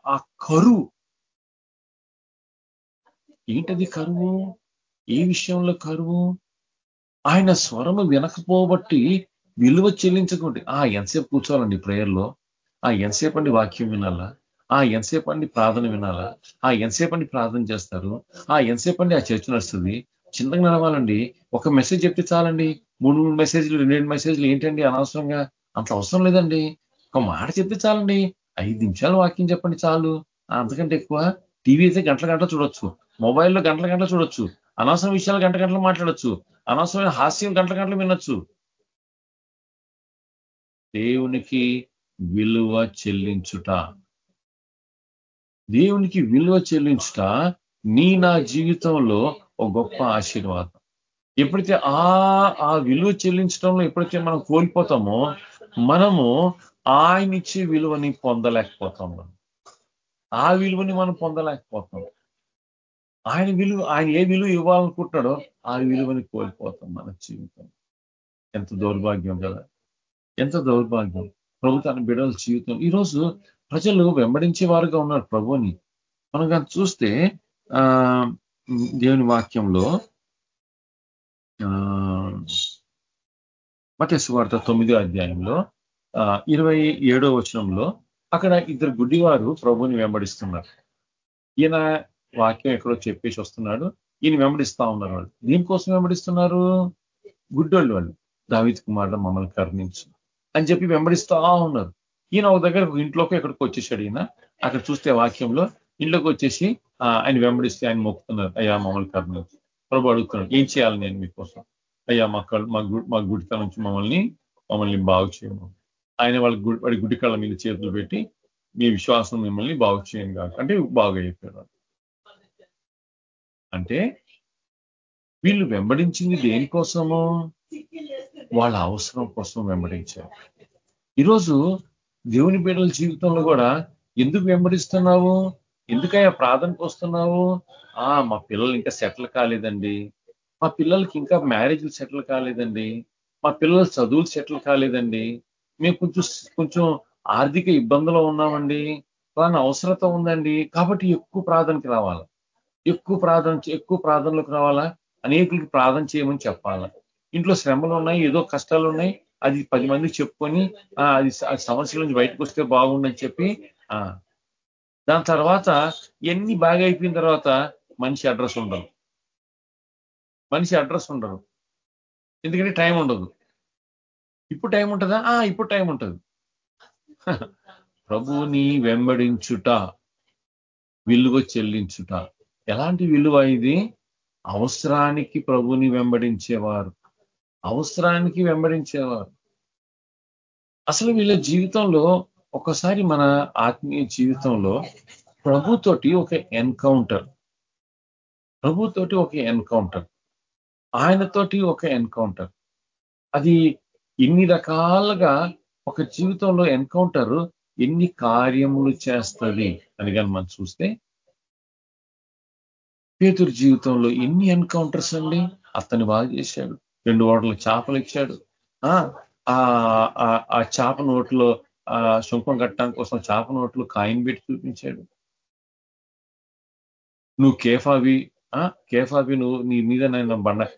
ఆ కరువు. ఏంటది కరువు? ఏ విషయంలో కరువు? ఆయన స్వరము వినకపోబట్టి విలువ చెల్లించకండి ఆ ఎంతసేపు కూర్చోవాలండి ప్రేయర్లో ఆ ఎంతసేపు అండి వాక్యం వినాలా? ఆ ఎంతసేపండి ప్రార్థన వినాలా? ఆ ఎంతసేపండి ప్రార్థన చేస్తారు? ఆ ఎంతసేపండి ఆ చర్చ నడుస్తుంది? చిన్నగా నడవాలండి. ఒక మెసేజ్ చెప్తే చాలండి. మూడు మూడు మెసేజ్లు రెండు రెండు మెసేజ్లు ఏంటండి అనవసరంగా? అంత అవసరం లేదండి. ఒక మాట చెప్తే చాలండి. ఐదు నిమిషాలు వాక్యం చెప్పండి చాలు. అంతకంటే ఎక్కువ టీవీ అయితే గంటల గంటలు చూడొచ్చు. మొబైల్లో గంటల గంటలు చూడొచ్చు. అనవసరం విషయాలు గంట గంటలు మాట్లాడొచ్చు. అనవసరమైన హాస్యం గంటల గంటలు వినొచ్చు. దేవునికి విలువ చెల్లించుట దేవునికి విలువ చెల్లించుట నీ నా జీవితంలో ఒక గొప్ప ఆశీర్వాదం. ఎప్పుడైతే ఆ ఆ విలువ చెల్లించడంలో ఎప్పుడైతే మనం కోల్పోతామో మనము ఆయన ఇచ్చే విలువని పొందలేకపోతాం ఆ విలువని మనం పొందలేకపోతాం. ఆయన విలువ ఆయన ఏ విలువ ఇవ్వాలనుకుంటున్నాడో ఆ విలువని కోల్పోతాం మన జీవితం. ఎంత దౌర్భాగ్యం కదా. ఎంత దౌర్భాగ్యం. ప్రభు తన బిడల జీవితం. ఈరోజు ప్రజలు వెంబడించే వారుగా ఉన్నారు ప్రభుని మనం కానీ చూస్తే ఆ దేవుని వాక్యంలో మతేశ్వార్త సువార్త తొమ్మిదో అధ్యాయంలో ఇరవై ఏడో వచనంలో అక్కడ ఇద్దరు గుడ్డివారు ప్రభుని వెంబడిస్తున్నారు. ఈయన వాక్యం ఎక్కడో చెప్పేసి వస్తున్నాడు. ఈయన వెంబడిస్తా ఉన్నారు వాళ్ళు. దీనికోసం వెంబడిస్తున్నారు? గుడ్డోళ్ళు వాళ్ళు. దావిత్ కుమారుడు మమ్మల్ని కరుణించు అని చెప్పి వెంబడిస్తా ఉన్నారు. ఈయన ఒక దగ్గర ఇంట్లోకి ఎక్కడికి వచ్చేసాడు ఈయన. అక్కడ చూస్తే వాక్యంలో ఇంట్లోకి వచ్చేసి ఆయన వెంబడిస్తే ఆయన మొక్కుతున్నారు. అయ్యా మమ్మల్ని కరుణించు. ప్రభు అడుగుతున్నాడు ఏం చేయాలి నేను మీకోసం? అయ్యా మా మా మా నుంచి మమ్మల్ని మమ్మల్ని బాగు చేయము ఆయన వాళ్ళ వాడి గుడి కళ్ళ మీద చేతులు పెట్టి మీ విశ్వాసం మిమ్మల్ని బాగు చేయను కాక అంటే బాగు చెప్పారు అంటే వీళ్ళు వెంబడించింది దేనికోసము? వాళ్ళ అవసరం కోసం వెంబడించారు. ఈరోజు దేవుని బిడ్డల జీవితంలో కూడా ఎందుకు వెంబడిస్తున్నావు? ఎందుకయ్యా ప్రార్థనకు వస్తున్నావు? ఆ మా పిల్లలు ఇంకా సెటిల్ కాలేదండి. మా పిల్లలకి ఇంకా మ్యారేజ్లు సెటిల్ కాలేదండి. మా పిల్లల చదువులు సెటిల్ కాలేదండి. మేము కొంచెం కొంచెం ఆర్థిక ఇబ్బందులో ఉన్నామండి. కానీ అవసరత ఉందండి. కాబట్టి ఎక్కువ ప్రార్థనకి రావాలా? ఎక్కువ ప్రార్థన ఎక్కువ ప్రార్థనలకు రావాలా? అనేకులకి ప్రార్థన చేయమని చెప్పాలా? ఇంట్లో శ్రమలు ఉన్నాయి ఏదో కష్టాలు ఉన్నాయి. అది పది మంది చెప్పుకొని అది సమస్యల నుంచి బయటకు వస్తే బాగుండని చెప్పి ఆ. దాని తర్వాత ఎన్ని బాగా అయిపోయిన తర్వాత మనిషి అడ్రస్ ఉండదు. మనిషి అడ్రస్ ఉండరు ఎందుకంటే టైం ఉండదు. ఇప్పుడు టైం ఉంటుందా? ఆ ఇప్పుడు టైం ఉంటుంది. ప్రభుని వెంబడించుట విలువ చెల్లించుట. ఎలాంటి విలువ ఇది? అవసరానికి ప్రభుని వెంబడించేవారు. అవసరానికి వెంబడించేవారు. అసలు వీళ్ళ జీవితంలో ఒకసారి మన ఆత్మీయ జీవితంలో ప్రభుతోటి ఒక ఎన్కౌంటర్. ప్రభుతోటి ఒక ఎన్కౌంటర్. ఆయనతోటి ఒక ఎన్కౌంటర్. అది ఇన్ని రకాలుగా ఒక జీవితంలో ఎన్కౌంటర్ ఎన్ని కార్యములు చేస్తుంది అని కానీ మనం చూస్తే పేతురు జీవితంలో ఎన్ని ఎన్కౌంటర్స్ అండి? అతన్ని బాగా చేశాడు. రెండు ఓటలు చేపలు ఇచ్చాడు. ఆ చేప నోట్లో ఆ శుంఖం కట్టడం కోసం చేప నోట్లు కాయిన్ పెట్టి చూపించాడు. నువ్వు కేఫావి ఆ కేఫావి నువ్వు నీ మీద నేను బండ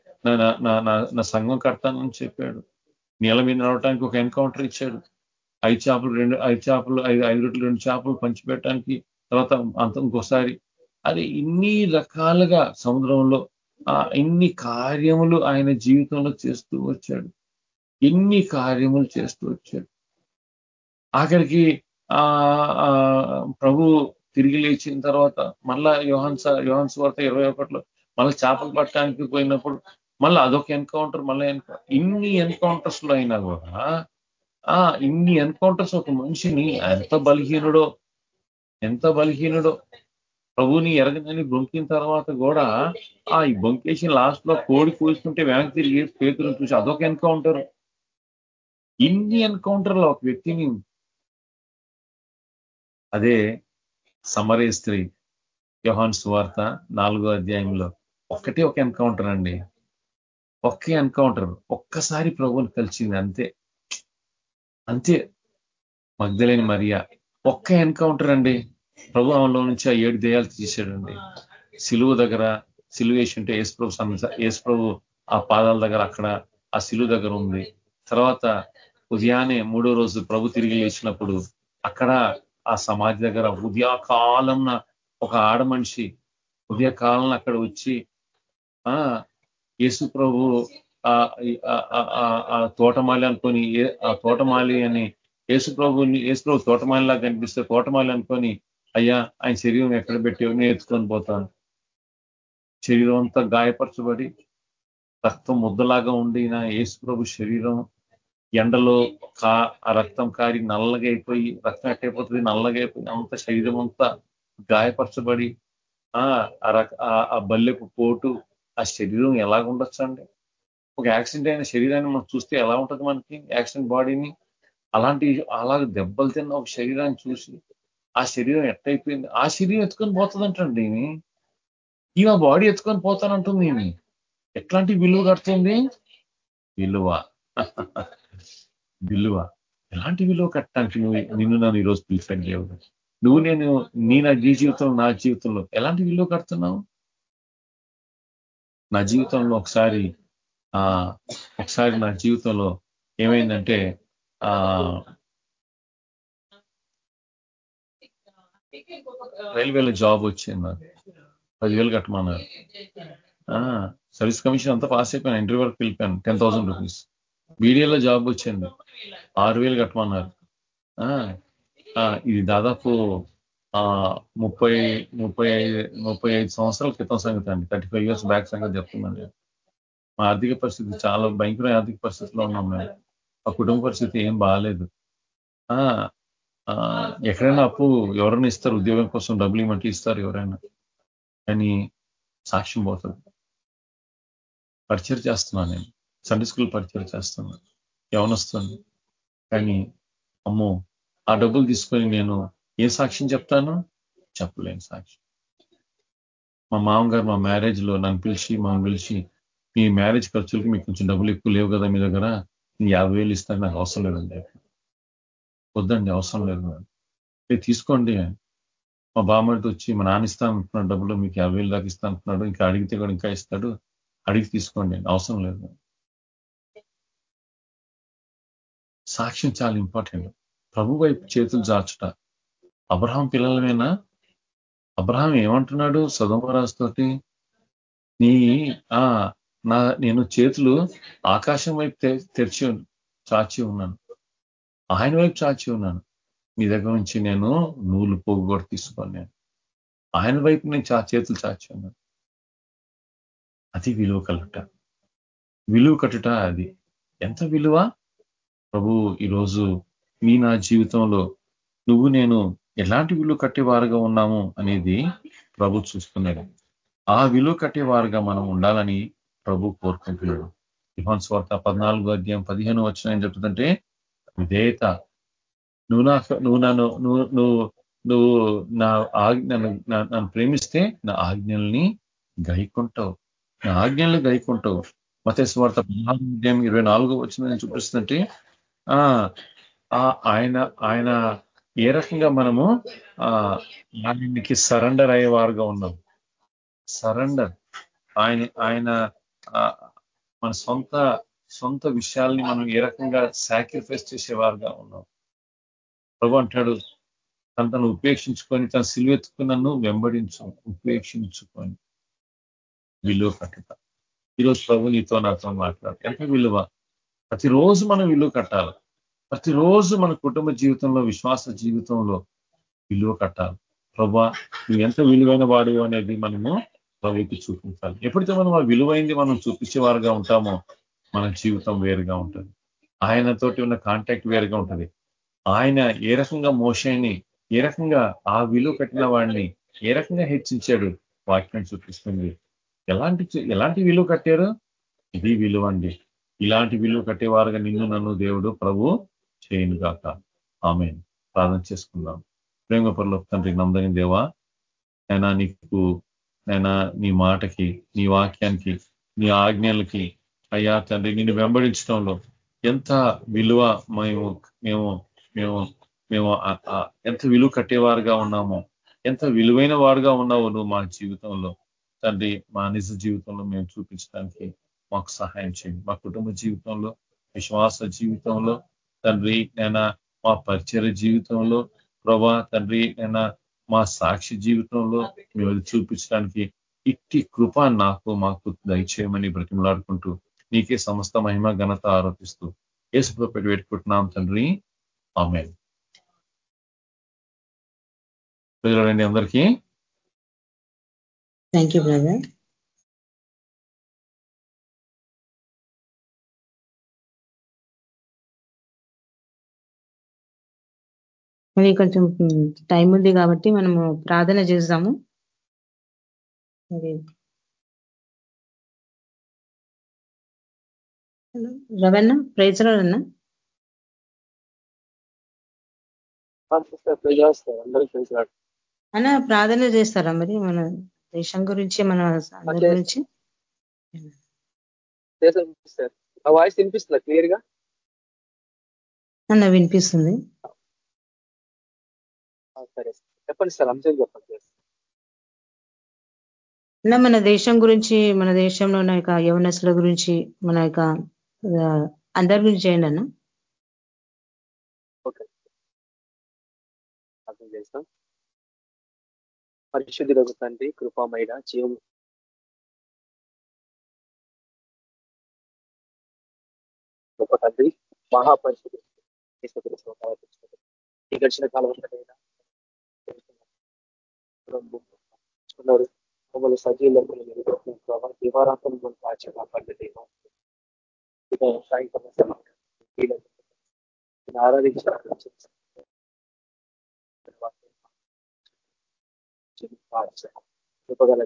నా సంఘం కడతానని చెప్పాడు. నీళ్ళ మీద నడవటానికి ఒక ఎన్కౌంటర్ ఇచ్చాడు. ఐదు చేపలు రెండు ఐదు చేపలు ఐదు ఐదు రొట్టెలు రెండు చేపలు పంచిపెట్టడానికి తర్వాత అంత ఇంకోసారి. అది ఇన్ని రకాలుగా సముద్రంలో ఆ ఇన్ని కార్యములు ఆయన జీవితంలో చేస్తూ వచ్చాడు. ఎన్ని కార్యములు చేస్తూ వచ్చాడు. ఆఖరికి ఆ ప్రభు తిరిగి లేచిన తర్వాత మళ్ళా యోహన్ యోహన్ స్వార్త ఇరవై ఒకటిలో మళ్ళీ చేపలు పట్టడానికి పోయినప్పుడు మళ్ళీ అదొక ఎన్కౌంటర్ మళ్ళీ ఇన్ని ఎన్కౌంటర్స్లో అయినా కూడా ఆ ఇన్ని ఎన్కౌంటర్స్ ఒక మనిషిని ఎంత బలహీనుడో ఎంత బలహీనుడో ప్రభుని ఎరగదని బొంకిన తర్వాత కూడా ఆ ఈ బొంకేసిన లాస్ట్లో కోడి కూస్తుంటే వెనక్కి తిరిగి పేతులను చూసి అదొక ఎన్కౌంటర్. ఇన్ని ఎన్కౌంటర్లో ఒక వ్యక్తిని అదే సమరే స్త్రీ యోహాన్ సువార్త నాలుగో అధ్యాయంలో ఒక్కటే ఒక ఎన్కౌంటర్ అండి. ఒకే ఎన్కౌంటర్. ఒక్కసారి ప్రభుని కలిసింది అంతే. అంతే. మగ్ధలేని మరియా. ఒక్క ఎన్కౌంటర్ అండి. ప్రభు ఆమెలో నుంచి ఆ ఏడు దేయాలు తీసాడండి సిలువు దగ్గర సిలువ వేసి ఉంటే యేసు ప్రభు యేసు ప్రభు ఆ పాదాల దగ్గర అక్కడ ఆ సిలువు దగ్గర ఉంది. తర్వాత ఉదయాన్నే మూడో రోజు ప్రభు తిరిగి లేచినప్పుడు అక్కడ ఆ సమాధి దగ్గర ఉదయకాలం ఒక ఆడ మనిషి ఉదయకాలం అక్కడ వచ్చి ఆ యేసు ప్రభు ఆ తోటమాలి అనుకొని ఆ తోటమాలి అని యేసు ప్రభుని యేసు ప్రభు తోటమాలిలా కనిపిస్తే తోటమాలి అనుకొని అయ్యా ఆయన శరీరం ఎక్కడ పెట్టి నేను ఎత్తుకొని పోతాను శరీరం అంతా గాయపరచబడి రక్తం ముద్దలాగా ఉండిన నా యేసుప్రభు శరీరం ఎండలో కా ఆ రక్తం కారి నల్లగా అయిపోయి రక్తం ఎట్టయిపోతుంది నల్లగా అయిపోయి అంత శరీరం అంతా గాయపరచబడి ఆ బల్లెపు పోటు ఆ శరీరం ఎలాగ ఉండొచ్చండి? ఒక యాక్సిడెంట్ అయిన శరీరాన్ని మనం చూస్తే ఎలా ఉంటుంది మనకి? యాక్సిడెంట్ బాడీని అలాంటి అలాగ దెబ్బలు తిన్న ఒక శరీరాన్ని చూసి ఆ శరీరం ఎట్టయిపోయింది ఆ శరీరం ఎత్తుకొని పోతుందంటండి ఈ ఆ బాడీ ఎత్తుకొని పోతానంటుంది ఈమె. ఎట్లాంటి విలువ కడుతుంది? విలువ. విలువ. ఎలాంటి విలువ కట్టడానికి నువ్వు నిన్ను నన్ను ఈరోజు పిలిచాను దేవుడు. నువ్వు నేను నీ నా నీ జీవితంలో నా జీవితంలో ఎలాంటి విలువ కడుతున్నావు? నా జీవితంలో ఒకసారి ఆ ఒకసారి నా జీవితంలో ఏమైందంటే రైల్వేలో జాబ్ వచ్చింది నాకు పదివేలు కట్టమన్నారు. సర్వీస్ కమిషన్ అంతా పాస్ అయిపోయాను ఇంటర్వ్యూ వరకు పిలిపాను టెన్ థౌసండ్ రూపీస్. బీడీఏలో జాబ్ వచ్చింది ఆరు వేలు కట్టమన్నారు ఇది దాదాపు ముప్పై ముప్పై ఐదు ముప్పై ఐదు సంవత్సరాల క్రితం సంగతి అండి. థర్టీ ఫైవ్ ఇయర్స్ బ్యాక్ సంగతి చెప్తున్నాను మా ఆర్థిక పరిస్థితి చాలా భయంకర ఆర్థిక పరిస్థితిలో ఉన్నాం మేము. ఆ కుటుంబ పరిస్థితి ఏం బాగాలేదు ఎక్కడైనా అప్పు ఎవరైనా ఇస్తారు ఉద్యోగం కోసం డబ్బులు ఇవ్వమంటే ఇస్తారు ఎవరైనా. కానీ సాక్ష్యం పోతుంది. పరిచయం చేస్తున్నాను నేను. సండే స్కూల్ పరిచయం చేస్తున్నాను. ఎవనొస్తుంది కానీ అమ్మో ఆ డబ్బులు తీసుకొని నేను ఏ సాక్ష్యం చెప్తాను? చెప్పలేను సాక్ష్యం. మా మామగారు మా మ్యారేజ్లో నన్ను పిలిచి మనం పిలిచి మీ మ్యారేజ్ ఖర్చులకి మీకు కొంచెం డబ్బులు ఎక్కువ లేవు కదా మీ దగ్గర? యాభై వేలు ఇస్తాను నాకు అవసరం లేదండి వద్దండి అవసరం లేదు మీరు తీసుకోండి. మా బామ్మడితో వచ్చి మా నాన్న ఇస్తాను అంటున్నాడు డబ్బులు మీకు యాభై వేలు దాకా ఇస్తాను అంటున్నాడు. ఇంకా అడిగితే కూడా ఇంకా ఇస్తాడు. అడిగి తీసుకోండి అవసరం లేదు సాక్ష్యం చాలా ఇంపార్టెంట్. ప్రభు వైపు చేతులు చాచుట. అబ్రహాం పిల్లలమేనా? అబ్రహాం ఏమంటున్నాడు తోటి నీ ఆ నా నేను చేతులు ఆకాశం వైపు తెరిచి చాచి ఉన్నాను. ఆయన వైపు చాచి ఉన్నాను. మీ దగ్గర నుంచి నేను నూలు పోగు కూడా తీసుకోలేను ఆయన వైపు నేను చా చేతులు చాచి ఉన్నాను. అది విలువ కలుట విలువ కట్టుట అది. ఎంత విలువ? ప్రభు ఈరోజు మీ నా జీవితంలో నువ్వు నేను ఎలాంటి విలువ కట్టేవారుగా ఉన్నాము అనేది ప్రభు చూస్తున్నాడు. ఆ విలువ కట్టేవారుగా మనం ఉండాలని ప్రభు కోరుకుంటున్నాడు. యుహాన్ స్వార్థ పద్నాలుగు అధ్యాయం పదిహేను వచ్చిన ఏం చెప్తుందంటే విధేయత నువ్వు నా నువ్వు నన్ను నువ్వు నువ్వు నువ్వు నా ఆజ్ఞను నన్ను ప్రేమిస్తే నా ఆజ్ఞల్ని గైకుంటావు. నా ఆజ్ఞల్ని గైకుంటావు. మతేశ్వార్త స్వార్థ ఇరవై నాలుగు వచ్చిందని చూపిస్తుంటే ఆ ఆయన ఆయన ఏ రకంగా మనము ఆ ఆయనకి సరెండర్ అయ్యేవారుగా ఉన్నాం. సరెండర్. ఆయన ఆయన మన సొంత సొంత విషయాల్ని మనం ఏ రకంగా సాక్రిఫైస్ చేసేవారుగా ఉన్నాం. ప్రభు అంటాడు తను తను ఉపేక్షించుకొని తన సిలువెత్తుకున్నను వెంబడించు ఉపేక్షించుకొని. విలువ కట్టుట. ఈరోజు ప్రభు నీతో నాతో మాట్లాడు. ఎంత విలువ? ప్రతిరోజు మనం విలువ కట్టాలి. ప్రతిరోజు మన కుటుంబ జీవితంలో విశ్వాస జీవితంలో విలువ కట్టాలి. ప్రభా నువ్వు ఎంత విలువైన వాడు అనేది మనము ప్రభుకి చూపించాలి. ఎప్పుడైతే మనం ఆ విలువైంది మనం చూపించేవారుగా ఉంటామో మన జీవితం వేరుగా ఉంటుంది. ఆయనతోటి ఉన్న కాంటాక్ట్ వేరుగా ఉంటుంది. ఆయన ఏ రకంగా మోషాన్ని ఏ రకంగా ఆ విలువ కట్టిన వాడిని ఏ రకంగా హెచ్చించాడు వాక్యం చూపిస్తుంది. ఎలాంటి ఎలాంటి విలువ కట్టారు? ఇది విలువ అండి. ఇలాంటి విలువ కట్టేవారుగా నిన్ను నన్ను దేవుడు ప్రభు చేయను గాక. ఆమె ప్రార్థన చేసుకుందాం. ప్రేమ పరుల తండ్రి నమ్మదగిన దేవా నైనా నీకు నైనా నీ మాటకి నీ వాక్యానికి నీ ఆజ్ఞలకి అయ్యా తండ్రి నిన్ను వెంబడించడంలో ఎంత విలువ మేము మేము మేము మేము ఎంత విలువ కట్టేవారుగా ఉన్నామో ఎంత విలువైన వారుగా ఉన్నావు నువ్వు మా జీవితంలో. తండ్రి మా నిజ జీవితంలో మేము చూపించడానికి మాకు సహాయం చేయండి. మా కుటుంబ జీవితంలో విశ్వాస జీవితంలో తండ్రి నేను మా పరిచయ జీవితంలో ప్రభా తండ్రి నేను మా సాక్షి జీవితంలో మేము చూపించడానికి ఇట్టి కృప నాకు మాకు దయచేయమని బ్రతిమలాడుకుంటూ నీకే సమస్త మహిమ ఘనత ఆరోపిస్తూ ఏసుతో పెట్టి పెట్టుకుంటున్నాం తండ్రి. ఆమె ప్రజలండి అందరికీ థ్యాంక్ యూ బ్రదర్ మరి కొంచెం టైం ఉంది కాబట్టి మనము ప్రార్థన చేద్దాము మరి రవణ ప్రైజ్రాడన్నా అన్న ప్రార్థన చేస్తారా మరి మన దేశం గురించి మన గురించి? వాయిస్ వినిపిస్తుందా క్లియర్గా అన్న వినిపిస్తుంది. సరే చెప్పండి సార్ అంశం చెప్పండి అన్న మన దేశం గురించి మన దేశంలో ఉన్న యొక్క యవనస్తుల గురించి మన యొక్క అందరి చేయండి అన్న. అర్థం చేస్తాం. పరిశుద్ధులకు తండ్రి కృపామైన జీవం. గొప్ప తండ్రి మహాపరిశుద్ధి ఈ గడిచిన కాలం ఉన్నారు మమ్మల్ని సజీవులకు దివారాంతం మనం కాచి కాపాడే సాయంత్రం ఆరాధించాలి చెప్పగల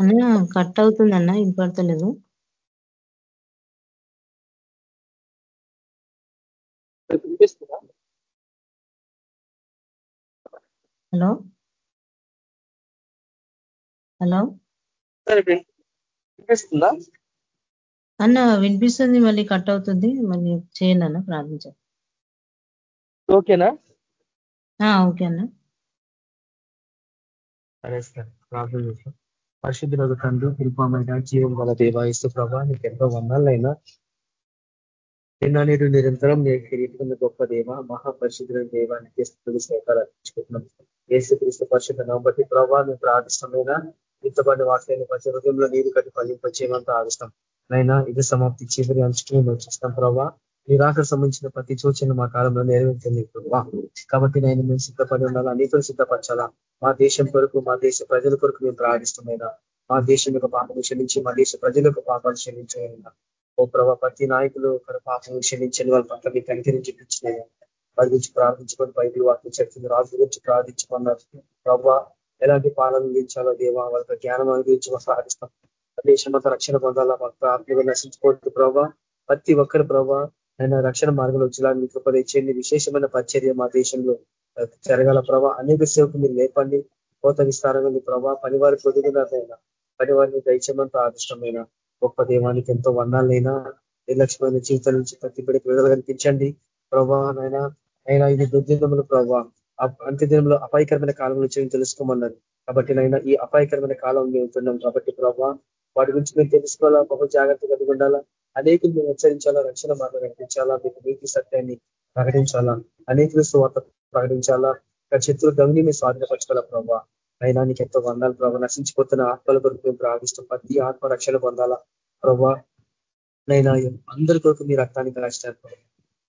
అన్న కట్ అవుతుంది అన్న వినపడతలేదు. హలో? హలో? వినిపిస్తుందా? అన్న వినిపిస్తుంది మళ్ళీ కట్ అవుతుంది. మళ్ళీ చేయండి అన్న ప్రార్థించండి ఓకేనా? ఓకే అన్న. సరే సార్ ప్రార్థన చేస్తాం పరిశుద్ధులకు తండ్రి కృపమైన జీవం గల దేవాయిస్తు ప్రభా నీకు ఎంతో వందాలైనా. నిన్న నేడు నిరంతరం నేను కిరీటుకున్న గొప్ప దేవ మహాపరిశుద్ధుల దేవానికి స్థుతులు సేకరించుకుంటున్నాం ఏసుక్రీస్తు పరిశుద్ధ బట్టి ప్రభావ మేము ప్రార్థిష్టమైన ఇంతపడి వాక్యాన్ని ప్రతి హృదయంలో నీరు కట్టి ఫలింపచేయమంత ఆదిష్టం నైనా ఇది సమాప్తి. చివరి అంచుకుని మేము చూస్తాం. ప్రభావ నిరాకర సంబంధించిన ప్రతి సూచన మా కాలంలో నెరవేర్చింది ప్రభావ కాబట్టి నేను మేము సిద్ధపడి ఉండాలా? నీతో సిద్ధపరచాలా? మా దేశం కొరకు మా దేశ ప్రజల కొరకు మేము ప్రార్థిష్టమైన మా దేశం యొక్క పాపం క్షమించి మా దేశ ప్రజల యొక్క పాపాలు క్షమించైనా ఓ ప్రభావ ప్రతి నాయకులు ఒకరు పాపం క్షమించని వాళ్ళ పట్ల మీకు కనికరించి పిచ్చినాయి వారి గురించి ప్రార్థించుకొని బైబిల్ వాటిని చెప్తుంది. రాజు గురించి ప్రార్థించుకున్నారు ప్రభావ ఎలాంటి పాలన అందించాలో దేవా వాళ్ళకి జ్ఞానం అనుగ్రహించి సాధిస్తాం దేశమంతా రక్షణ పొందాలా మాకు ఆత్మీయ నశించుకోవద్దు ప్రభావ ప్రతి ఒక్కరి ప్రభావ ఆయన రక్షణ మార్గంలో వచ్చేలా మీ కృప విశేషమైన పరిచర్య మా దేశంలో జరగాల ప్రభావ అనేక సేవకు మీరు లేపండి కోత విస్తారంగా మీ ప్రభావ పనివారి పొదుగునైనా పనివారిని దయచేయమంతా ఆదిష్టమైన గొప్ప దేవానికి ఎంతో వందాలైనా నిర్లక్ష్యమైన జీవితం నుంచి ప్రతి బిడ్డకు విడుదల కనిపించండి ప్రభా నాయన అయినా ఇది దుర్దినములు ప్రభా. అంత్య దినంలో అపాయకరమైన కాలం నుంచి తెలుసుకోమన్నారు. కాబట్టి నైనా ఈ అపాయకరమైన కాలం మేము ఉంటున్నాం కాబట్టి ప్రభావ వాటి గురించి మేము తెలుసుకోవాలా? బహు జాగ్రత్త కలిగి ఉండాలా? అనేకులు మేము హెచ్చరించాలా? రక్షణ మార్గం కనిపించాలా మీకు నీతి సత్యాన్ని ప్రకటించాలా? అనేకులు స్వార్థ ప్రకటించాలా? శత్రులు గమని మేము స్వాధీనపరచుకోవాలా ప్రభావ అయినా నీకు ఎంతో వందాలు ప్రభావ నశించిపోతున్న ఆత్మల కొరకు మేము ప్రార్థిస్తాం. ప్రతి ఆత్మ రక్షణ పొందాలా? ప్రభావ నైనా అందరి కొరకు మీ రక్తానికి రాష్ట్రాలు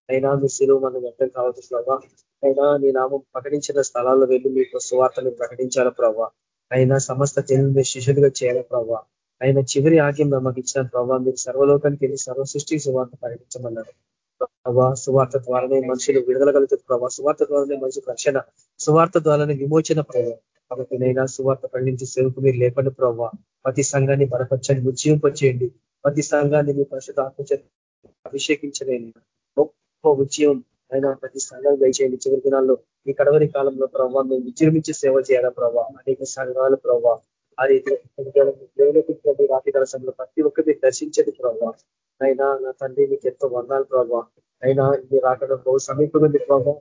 అయినా మీ శిలువు మనం వ్యక్తం కావచ్చు ప్రభావ అయినా నీ నామం ప్రకటించిన స్థలాల్లో వెళ్ళి మీకు సువార్తను ప్రకటించాల ప్రభావ అయినా సమస్త జనులు శిష్యులుగా చేయాల ప్రభావ అయినా చివరి ఆజ్ఞం మాకు ఇచ్చిన ప్రభావ మీరు సర్వలోకానికి వెళ్ళి సర్వ సృష్టి సువార్త ప్రకటించమన్నారు. ప్రభావ సువార్త ద్వారానే మనుషులు విడుదల కలుగుతుంది ప్రభావ సువార్త ద్వారానే మనుషులు రక్షణ సువార్త ద్వారానే విమోచన ప్రభావ కాబట్టి నైనా సువార్త ప్రకటించే సేవకు మీరు లేపండి ప్రభావ ప్రతి సంఘాన్ని బలపరచండి ఉజ్జీవింపచేయండి. ప్రతి సంఘాన్ని మీ పరిశుద్ధ ఆత్మచ అభిషేకించలేని గొప్ప ఉద్యమం ఆయన ప్రతి సంఘాలు దయచేయండి. చివరి దినాల్లో ఈ కడవరి కాలంలో ప్రభావ మేము విజృంభించి సేవ చేయాలా ప్రభావ అనేక సంఘాలు ప్రభావ ఆ రీతి రాత్రికాల సమయంలో ప్రతి ఒక్కరిని దర్శించండి ప్రభావ అయినా నా తండ్రి నీకు ఎంతో వందాలు ప్రభావ అయినా ఇది రాకడం బహు సమీపంగా ప్రభావ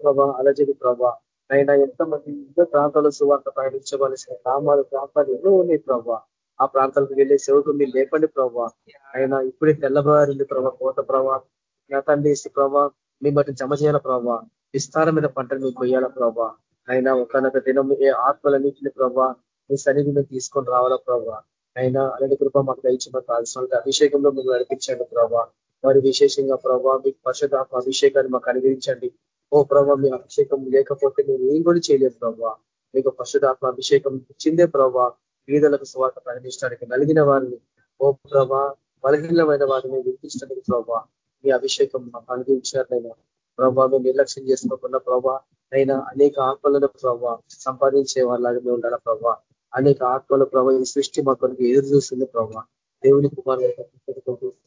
ప్రభా అలజడి ప్రభా. అయినా ఎంతమంది ఎన్నో ప్రాంతాల్లో సువార్త ప్రయాణించవలసిన గ్రామాలు ప్రాంతాలు ఎన్నో ఉన్నాయి ప్రభావ ఆ ప్రాంతాలకు వెళ్ళే సేవకు మీరు లేపండి ప్రభావ అయినా ఇప్పుడే తెల్లబారింది ప్రభా కోత ప్రభా. జ్ఞాపం చేసి ప్రభా మీ జమ చేయాల ప్రభావ విస్తారమైన పంటను మీకు కొయ్యాల ప్రభా? అయినా ఒకనొక దినం ఏ ఆత్మలన్నింటిని ప్రభా మీ సన్నిధి మీద తీసుకొని రావాలా ప్రభావ అయినా అలాంటి కృప మాకు దయచి మాకు కావాల్సిన అభిషేకంలో మీరు నడిపించండి ప్రభావ మరి విశేషంగా ప్రభావ మీకు పరిశుధాత్మ అభిషేకాన్ని మాకు అనుగ్రహించండి. ఓ ప్రభావ మీ అభిషేకం లేకపోతే మేము ఏం కూడా చేయలేదు ప్రభావ మీకు పరిశుధాత్మ అభిషేకం ఇచ్చిందే ప్రభావ వీధులకు స్వార్థ ప్రకటించడానికి నలిగిన వారిని. ఓ ప్రభా బలహీనమైన వారిని వినిపించడానికి ప్రభావ మీ అభిషేకం మాకు అనుగ్రహించినట్లయినా ప్రభావ మేము నిర్లక్ష్యం చేసుకోకుండా ప్రభా అయినా అనేక ఆత్మలను ప్రభావ సంపాదించే వాళ్ళగా మేము ఉండాలా ప్రభావ అనేక ఆత్మల ప్రభావ ఈ సృష్టి మా కొరకు ఎదురు చూస్తుంది ప్రభావ దేవుని కుమారుడు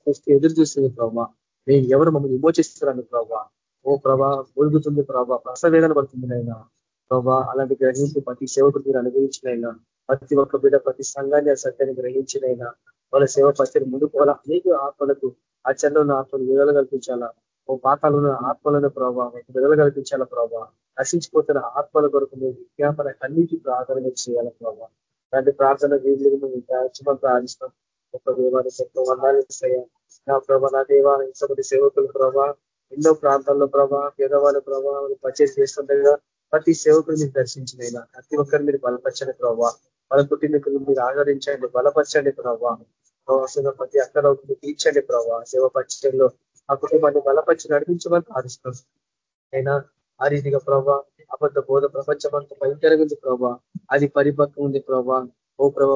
సృష్టి ఎదురు చూస్తుంది ప్రభావ మేము ఎవరు మమ్మల్ని విమోచిస్తారని ప్రభావ ఓ ప్రభా మురుగుతుంది ప్రభావ ప్రసవేదన పడుతుంది అయినా ప్రభా అలాంటి గ్రహించి ప్రతి సేవకు మీరు అనుభవించినైనా ప్రతి ఒక్క బిడ్డ ప్రతి సంఘాన్ని ఆ సత్యాన్ని గ్రహించినైనా వాళ్ళ సేవ పరిస్థితి ముందుకు వాళ్ళ అనేక ఆత్మలకు ఆ చంద్రున్న ఆత్మను విడుదల కల్పించాలా? ఓ పాతాలను ఆత్మలను ప్రభావం విడుదల కల్పించాలా ప్రభావ నశించిపోతున్న ఆత్మల కొరకు మీ విజ్ఞాపన కన్నిటి ప్రార్థన చేయాలి ప్రభావ అలాంటి ప్రార్థన వీధులకు మేము ప్రార్థిస్తాం ఒక దేవాన్ని చెప్ప వందాలు నా ప్రభా నా దేవాన్ని ఇంతమంది సేవకులు ప్రభా? ఎన్నో ప్రాంతాల్లో ప్రభా పేదవాళ్ళ ప్రభా పర్చేస్ చేస్తుండగా ప్రతి సేవకులు మీరు దర్శించినైనా ప్రతి ఒక్కరు మీరు బలపరచండి ప్రభావ వాళ్ళ పుట్టినకులు మీరు ఆదరించండి బలపరచండి ప్రభావ ప్రతి అక్కడ తీర్చండి ప్రభావ సేవ పరిచయంలో ఆ కుటుంబాన్ని బలపరిచి నడిపించమని ప్రార్థిస్తున్నాం. అయినా ఆ రీతిగా ప్రభా అబద్ధ బోధ ప్రపంచం అంతా భయంకరంగా ప్రభా. అది పరిపక్వం ఉంది ప్రభా. ఓ ప్రభా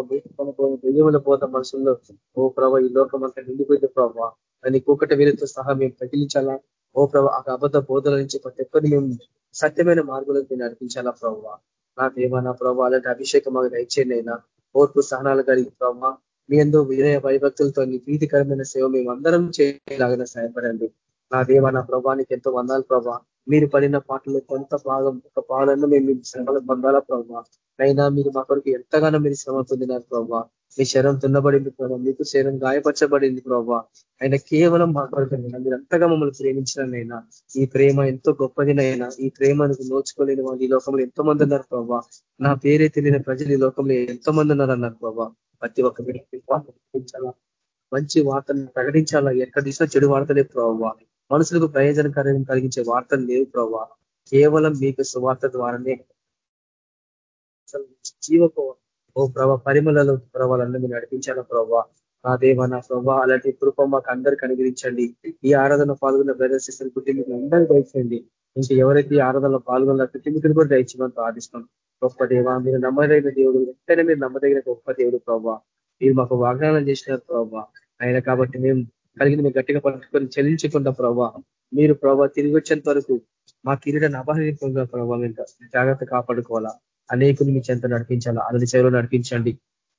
దెయ్యముల బోధ మనుషుల్లో ఓ ప్రభా ఈ లోకం అంతా నిండిపోయింది ప్రభా. అని కూకట వీరితో సహా మేము ప్రకటించాలా? ఓ ప్రభా ఆ అబద్ధ బోధల నుంచి ప్రతి ఒక్కరిని మేము సత్యమైన మార్గులకు నడిపించాలా ప్రభావ నా దేవ నా ప్రభావ అలాంటి అభిషేకం మాకు దయచేయండి అయినా. ఓర్పు సహనాలు కలిగి ప్రభావ మీ ఎందు వినయ భయభక్తులతో నీ ప్రీతికరమైన సేవ మేము అందరం చేయలాగిన సహాయపడండి. నా దేవ నా ప్రభానికి ఎంతో వందాలు ప్రభా. మీరు పడిన పాటలో కొంత భాగం ఒక పాలన మేము శ్రమలు పొందాలా ప్రభావ అయినా మీరు మా కొరకు ఎంతగానో మీరు శ్రమ పొందినారు ప్రభావ మీ శరం తున్నబడింది ప్రభావ మీకు శరం గాయపరచబడింది ప్రభావ ఆయన కేవలం మా కొరకు మీరు అంతగా మమ్మల్ని ప్రేమించినైనా ఈ ప్రేమ ఎంతో గొప్పదినైనా ఈ ప్రేమను నోచుకోలేని వాళ్ళు ఈ లోకంలో ఎంతో మంది ఉన్నారు ప్రభావ నా పేరే తెలియని ప్రజలు ఈ లోకంలో ఎంతో మంది ఉన్నారు అన్నారు ప్రభావ ప్రతి ఒక్క మంచి వార్తను ప్రకటించాలా? ఎక్కడ తీసినా చెడు వార్తలే ప్రభావ మనుషులకు ప్రయోజనకరం కలిగించే వార్తలు లేవు ప్రభావ కేవలం మీకు సువార్త ద్వారానే జీవకోవాలి ఓ ప్రభా పరిమళలు ప్రభావాలన్నీ మీరు నడిపించాల ప్రభావ నా దేవ నా ప్రభా అలాంటి కృప మాకు అందరికి అనుగ్రహించండి. ఈ ఆరాధన పాల్గొన్న బ్రదర్స్ సిస్టర్ కుటుంబీకులు అందరూ దయచేయండి. ఇంకా ఎవరైతే ఈ ఆరాధనలో పాల్గొన్న కుటుంబీకులు కూడా దయచేయమని ప్రార్థిస్తున్నాం గొప్ప దేవ మీరు నమ్మదగిన దేవుడు ఎంతైనా మీరు నమ్మదగిన గొప్ప దేవుడు ప్రభావ మీరు మాకు వాగ్దానం చేసినారు ప్రభావ ఆయన కాబట్టి మేము కలిగిన మీరు గట్టిగా పట్టుకొని చెల్లించకుండా ప్రభావ మీరు ప్రభావ తిరిగి వచ్చేంత వరకు మా కిరీటాన్ని అపహరించకుండా ప్రభావ జాగ్రత్త కాపాడుకోవాలా. అనేకులు మీ చెంత నడిపించాలా? అన్ని సేవలు నడిపించండి.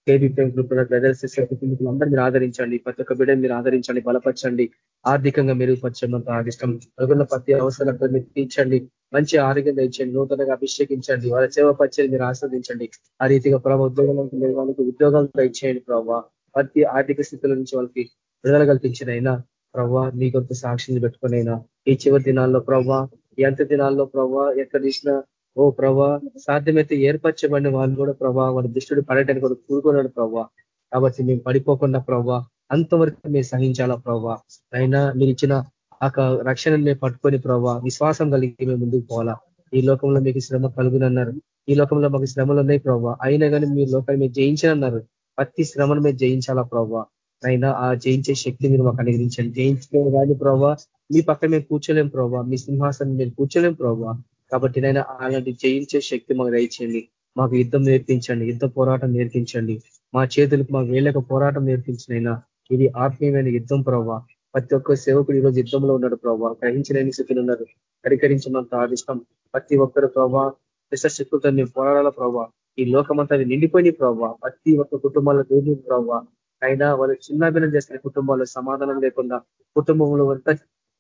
కేబీ బ్రదర్స్ అందరూ మీరు ఆదరించండి. ప్రతి ఒక్క బిడ్డ మీరు ఆదరించండి బలపరచండి. ఆర్థికంగా మెరుగుపరచడం ఆదిష్టం. అనుకున్న ప్రతి అవసరాలతో మీరు తీర్చండి. మంచి ఆరోగ్యం తెచ్చండి. నూతనంగా అభిషేకించండి. వాళ్ళ సేవ పరిచయం మీరు ఆస్వాదించండి. ఆ రీతిగా ప్రభావ ఉద్యోగాలకు వాళ్ళకి ఉద్యోగాలు దయచేయండి ప్రభావ ప్రతి ఆర్థిక స్థితుల నుంచి వాళ్ళకి విడుదల కల్పించినైనా ప్రవ్వా మీ కొంత సాక్షిని పెట్టుకునైనా ఈ చివరి దినాల్లో ప్రవ్వా ఎంత దినాల్లో ప్రవ్వా ఎక్కడ తీసినా ఓ ప్రభా సాధ్యమైతే ఏర్పరచబడిన వాళ్ళు కూడా ప్రభా వాళ్ళ దుష్టుడు పడటానికి కూడా కూరుకున్నాడు ప్రభా. కాబట్టి మేము పడిపోకుండా ప్రభా అంతవరకు మేము సహించాలా ప్రభా. అయినా మీరు ఇచ్చిన ఆ రక్షణను మేము పట్టుకొని ప్రభా విశ్వాసం కలిగి మేము ముందుకు పోవాలా. ఈ లోకంలో మీకు శ్రమ కలుగునన్నారు. ఈ లోకంలో మాకు శ్రమలు ఉన్నాయి ప్రభావ అయినా కానీ మీరు లోకాన్ని మీరు జయించనన్నారు. ప్రతి శ్రమను మేము జయించాలా ప్రభావ అయినా ఆ జయించే శక్తి మీరు మాకు అనుగ్రహించండి. జయించుకోవాలి కానీ ప్రభావ మీ పక్కన మేము కూర్చోలేం ప్రభావ మీ సింహాసనం మీరు కూర్చోలేం ప్రభావ కాబట్టి నైనా అలాంటి జయించే శక్తి మాకు దయచేయండి. మాకు యుద్ధం నేర్పించండి యుద్ధ పోరాటం నేర్పించండి. మా చేతులకు మాకు వేళ్ళకు పోరాటం నేర్పించినైనా ఇది ఆత్మీయమైన యుద్ధం ప్రభావ ప్రతి ఒక్క సేవకుడు ఈరోజు యుద్ధంలో ఉన్నాడు ప్రభావ గ్రహించలేని స్థితిలో ఉన్నారు. పరికరించినంత ఆదిష్టం. ప్రతి ఒక్కరు ప్రభావ శక్తులతో మేము పోరాడాల ప్రభావ ఈ లోకమంతా నిండిపోయిన ప్రభావ ప్రతి ఒక్క కుటుంబాల్లో దేవుని ప్రభావ అయినా వాళ్ళు చిన్నాభినం చేస్తున్న కుటుంబాల్లో సమాధానం లేకుండా కుటుంబంలో అంతా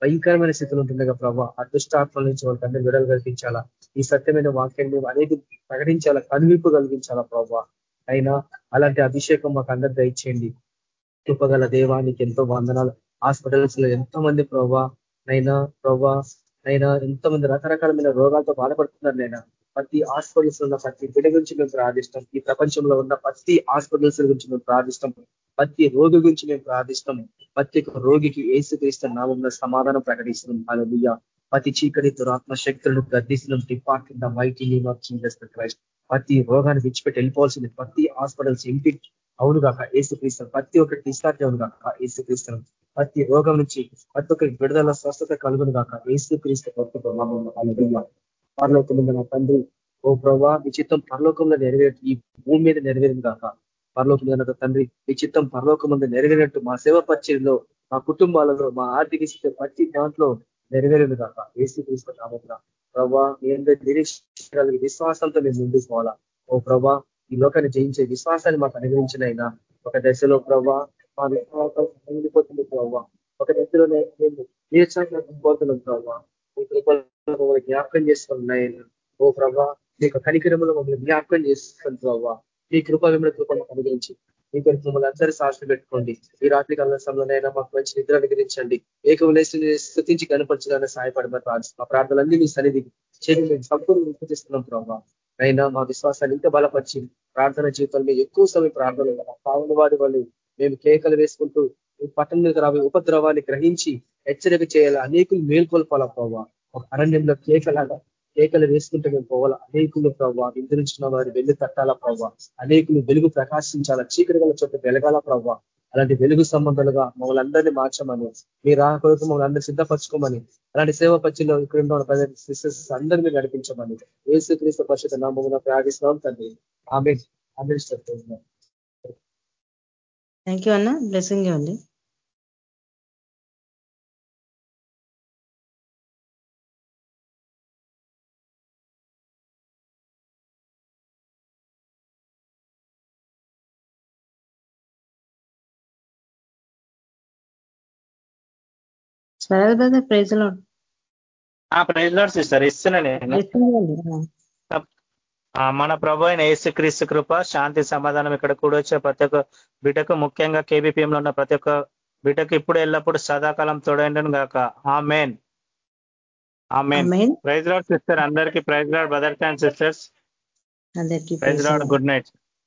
భయంకరమైన స్థితిలో ఉంటుండగా ప్రభావ అదృష్టాత్మల నుంచి వాళ్ళకి అందరూ విడుదల కల్పించాలా? ఈ సత్యమైన వాక్యాన్ని అనేది ప్రకటించాలా? కనువిప్పు కలిగించాలా ప్రభావ అయినా అలాంటి అభిషేకం మాకు అందరు దయచేయండి. కృపగల దేవానికి ఎంతో వందనాలు. హాస్పిటల్స్లో ఎంతో మంది ప్రభా నైనా ప్రభా అయినా ఎంతో మంది రకరకాలమైన రోగాలతో బాధపడుతున్నారు నైనా. ప్రతి హాస్పిటల్స్ ఉన్న ప్రతి బిడ్డ గురించి మేము ప్రార్థిస్తాం. ఈ ప్రపంచంలో ఉన్న ప్రతి హాస్పిటల్స్ గురించి మేము ప్రార్థిస్తాం. ప్రతి రోగి గురించి మేము ప్రార్థిస్తాం ప్రతి రోగికి ఏసుక్రీస్తు నామంలో సమాధానం ప్రకటిస్తున్నాం. అలా ప్రతి చీకటి దురాత్మ శక్తులను గర్దిస్తున్నాం depart in the name of Jesus Christ. ప్రతి రోగాన్ని విడిచిపెట్టి వెళ్ళిపోవాల్సింది ప్రతి హాస్పిటల్స్ ఎంపీ అవును కాక ఏసుక్రీస్తు ప్రతి ఒక్కటి డిశ్చార్జ్ అవును కాక ఏసు ప్రతి రోగం నుంచి ప్రతి ఒక్కరికి విడుదల స్వస్థత కలుగును కాక ఏసు క్రీస్తు పరలోకం నా తండ్రి. ఓ ప్రభా విచిత్రం పరలోకంలో నెరవేరు ఈ భూమి మీద నెరవేరింది కాక పరలోకం తండ్రి విచిత్తం పరలోకం మీద నెరవేరినట్టు మా సేవ పరిచయంలో మా కుటుంబాలలో మా ఆర్థిక స్థితి ప్రతి దాంట్లో నెరవేరేది కాక ఏసీ తీసుకుని రావద్దా ప్రభా మీ అందరి విశ్వాసంతో మేము ముందుకోవాలా ఓ ప్రభా ఈ లోకాన్ని జయించే విశ్వాసాన్ని మాకు అనుగ్రహించినైనా ఒక దశలో ప్రభా మా విశ్వాసం ఉండిపోతుంది ప్రభా. ఒక దశలోనే మేము నీర్చాపోతున్నాం ప్రభా. మీ కృపలో జ్ఞాపకం చేసుకున్నాయన ఓ ప్రభా మీ యొక్క కనికరములు మమ్మల్ని జ్ఞాపకం చేసుకుని ప్రభావ మీ కృప మిమ్మల్ని కృపను అనుగ్రహించి మీ కొరకు మమ్మల్ని అందరి సాక్షులు పెట్టుకోండి. ఈ రాత్రి కాల సమయంలోనైనా మాకు మంచి నిద్ర అనుగ్రహించండి. ఏకములేసి స్థుతించి కనపరచడానికి సహాయపడమని మా ప్రార్థనలన్నీ మీ సన్నిధి చేతి మేము సంపూర్ణ విశ్వసిస్తున్నాం ప్రభావ అయినా మా విశ్వాసాన్ని ఇంకా బలపరిచి ప్రార్థన జీవితంలో ఎక్కువ సమయం ప్రార్థన పావుల వాడి వాళ్ళు మేము కేకలు వేసుకుంటూ పట్టణ మీద రాబోయే ఉపద్రవాన్ని గ్రహించి హెచ్చరిక చేయాలి? అనేకులు మేల్కొల్పాల ప్రభావ ఒక అరణ్యంలో కేకలాగా కేకలు వేసుకుంటే మేము పోవాలా? అనేకులు ప్రవ్వా ఇంద్రించిన వారి వెళ్ళి తట్టాలా ప్రభావ అనేకులు వెలుగు ప్రకాశించాలా? చీకటి గల చోట వెలగాల ప్రభావ అలాంటి వెలుగు సంబంధాలుగా మమ్మల్ని అందరినీ మార్చమని మీరు ఆ కొరకు మమ్మల్ని అందరూ సిద్ధపరచుకోమని అలాంటి సేవ పచ్చిలో ఇక్కడ ఉన్న సిస్టర్స్ అందరినీ నడిపించమని ఏసు క్రీస్తు పరిషత్ నామమున ప్రార్థిస్తున్నాం తండ్రి. ఆమె అందరిస్తున్నాం థ్యాంక్ యూ అన్న. బ్లెస్సింగ్ ఉంది. సరే బ్రదర్ ప్రైజ్లో ప్రైజ్ లాడ్ సిస్టర్. ఇస్తున్నా నేను. మన ప్రభు అయిన క్రీస్తు కృప శాంతి సమాధానం ఇక్కడ కూడా వచ్చే ప్రతి ఒక్క బిడ్డకు ముఖ్యంగా కేబిపిఎంలో ఉన్న ప్రతి ఒక్క బిడ్డకు ఇప్పుడు ఎల్లప్పుడు సదాకాలం తోడైండను గాక. Amen amen praise lord sister. అందరికీ praise lord brothers and sisters. Praise lord good night.